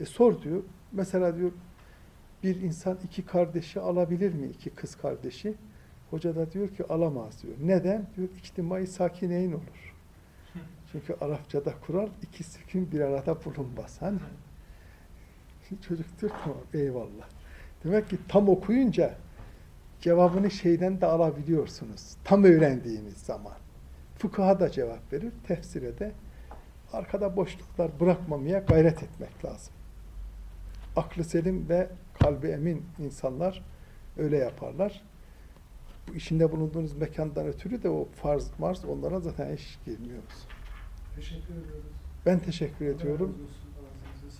E sor diyor. Mesela diyor bir insan iki kardeşi alabilir mi? iki kız kardeşi. Hoca da diyor ki alamaz diyor. Neden? Diyor içtimai sakineyn olur. (laughs) Çünkü Arapçada kural iki sükun bir arada bulunmaz. Hani? Çocuk diyor tamam eyvallah. Demek ki tam okuyunca cevabını şeyden de alabiliyorsunuz. Tam öğrendiğiniz zaman. Fıkıha da cevap verir, tefsire de arkada boşluklar bırakmamaya gayret etmek lazım. Aklı selim ve kalbi emin insanlar öyle yaparlar. İçinde bulunduğunuz mekandan ötürü de o farz marz onlara zaten hiç girmiyoruz. Teşekkür ediyoruz. Ben teşekkür ediyorum.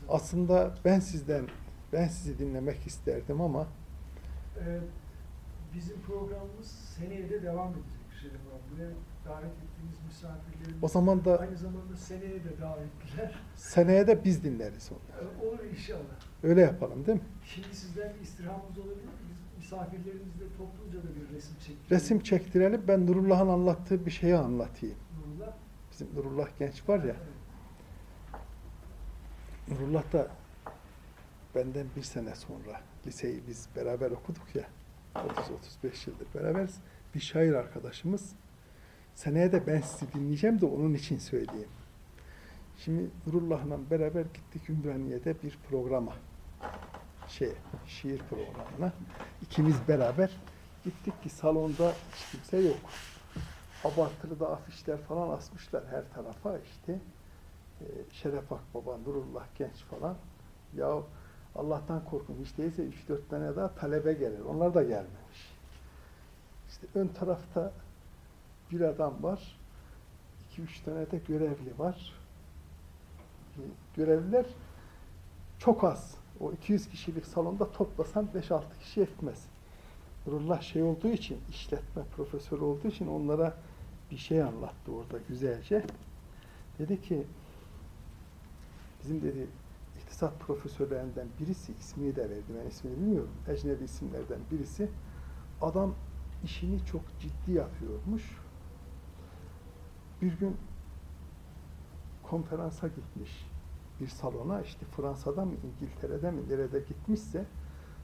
Aslında ben sizden, ben sizi dinlemek isterdim ama Ee, bizim programımız seneye de devam edecek Şeref abi. Buraya davet ettiğimiz misafirlerimiz o zaman da aynı zamanda seneye de davetliler. seneye de biz dinleriz onları. Ee, Olur inşallah. Öyle yapalım değil mi? Şimdi sizden istirhamımız olabilir mi? Misafirlerimizle topluca da bir resim çektik. Resim çektirelim. Ben Nurullah'ın anlattığı bir şeyi anlatayım. Nurullah. Bizim Nurullah genç var ya. Evet. Nurullah da benden bir sene sonra liseyi biz beraber okuduk ya. 30-35 yıldır beraberiz. Bir şair arkadaşımız. Seneye de ben sizi dinleyeceğim de onun için söyleyeyim. Şimdi Nurullah'la beraber gittik Ümraniye'de bir programa. Şey, şiir programına. İkimiz beraber gittik ki salonda hiç kimse yok. Abartılı da afişler falan asmışlar her tarafa işte. Ee, Şeref Akbaba, Nurullah Genç falan. Ya Allah'tan korkun. Hiç değilse 3-4 tane daha talebe gelir. Onlar da gelmemiş. İşte ön tarafta bir adam var. 2-3 tane de görevli var. E, Görevliler çok az. O 200 kişilik salonda toplasan 5-6 kişi etmez. Nurullah şey olduğu için, işletme profesörü olduğu için onlara bir şey anlattı orada güzelce. Dedi ki, bizim dedi iktisat profesörlerinden birisi ismini de verdi. Ben ismini bilmiyorum. Ecnebi isimlerden birisi. Adam işini çok ciddi yapıyormuş. Bir gün konferansa gitmiş bir salona işte Fransa'da mı İngiltere'de mi nerede gitmişse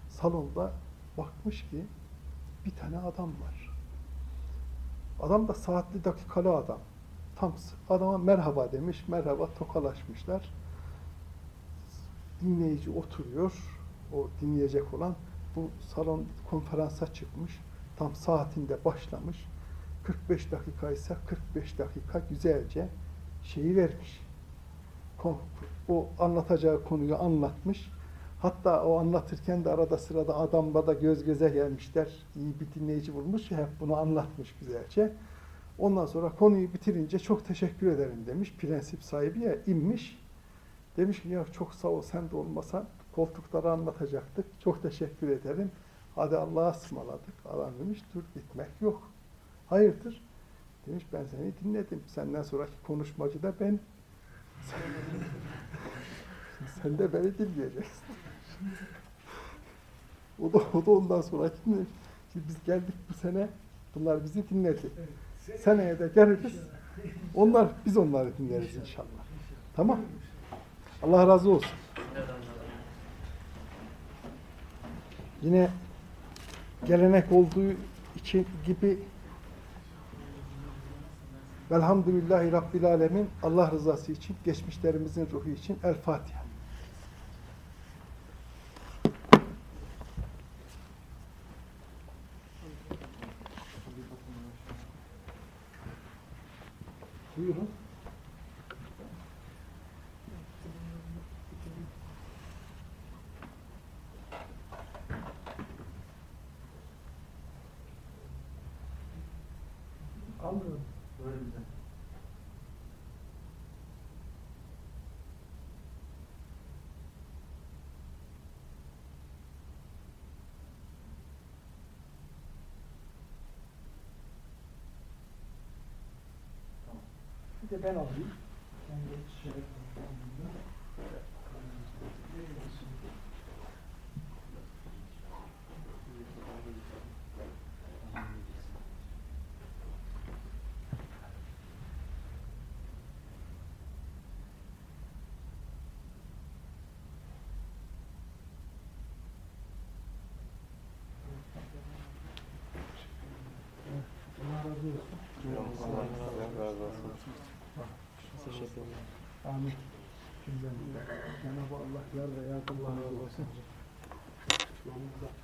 salonda bakmış ki bir tane adam var. Adam da saatli dakikalı adam. Tam adama merhaba demiş, merhaba tokalaşmışlar. Dinleyici oturuyor, o dinleyecek olan bu salon konferansa çıkmış. Tam saatinde başlamış. 45 dakika ise 45 dakika güzelce şeyi vermiş. O anlatacağı konuyu anlatmış. Hatta o anlatırken de arada sırada adamla da göz göze gelmişler. İyi bir dinleyici bulmuş. Hep bunu anlatmış güzelce. Ondan sonra konuyu bitirince çok teşekkür ederim demiş. Prensip sahibi ya inmiş. Demiş ki ya çok sağ ol sen de olmasan koltukları anlatacaktık. Çok teşekkür ederim. Hadi Allah'a ısmarladık. Adam demiş dur gitmek yok. Hayırdır? Demiş ben seni dinledim. Senden sonraki konuşmacı da ben. (laughs) Sen de beni dinleyeceksin. o da, o da ondan sonra dinlemiş. Şimdi biz geldik bu sene. Bunlar bizi dinledi. Evet. Sen- Seneye de geliriz. Onlar, biz onları dinleriz inşallah. Tamam. Allah razı olsun. Yine gelenek olduğu için gibi Velhamdülillahi Rabbil Alemin Allah rızası için, geçmişlerimizin ruhu için El Fatiha. Buyurun. Anladım. Böyle bize. Bir de ben alayım. Kendi yapayım. Allah razı olsun. Amin. Cenab-ı Allah yar ve yardımcı olsun.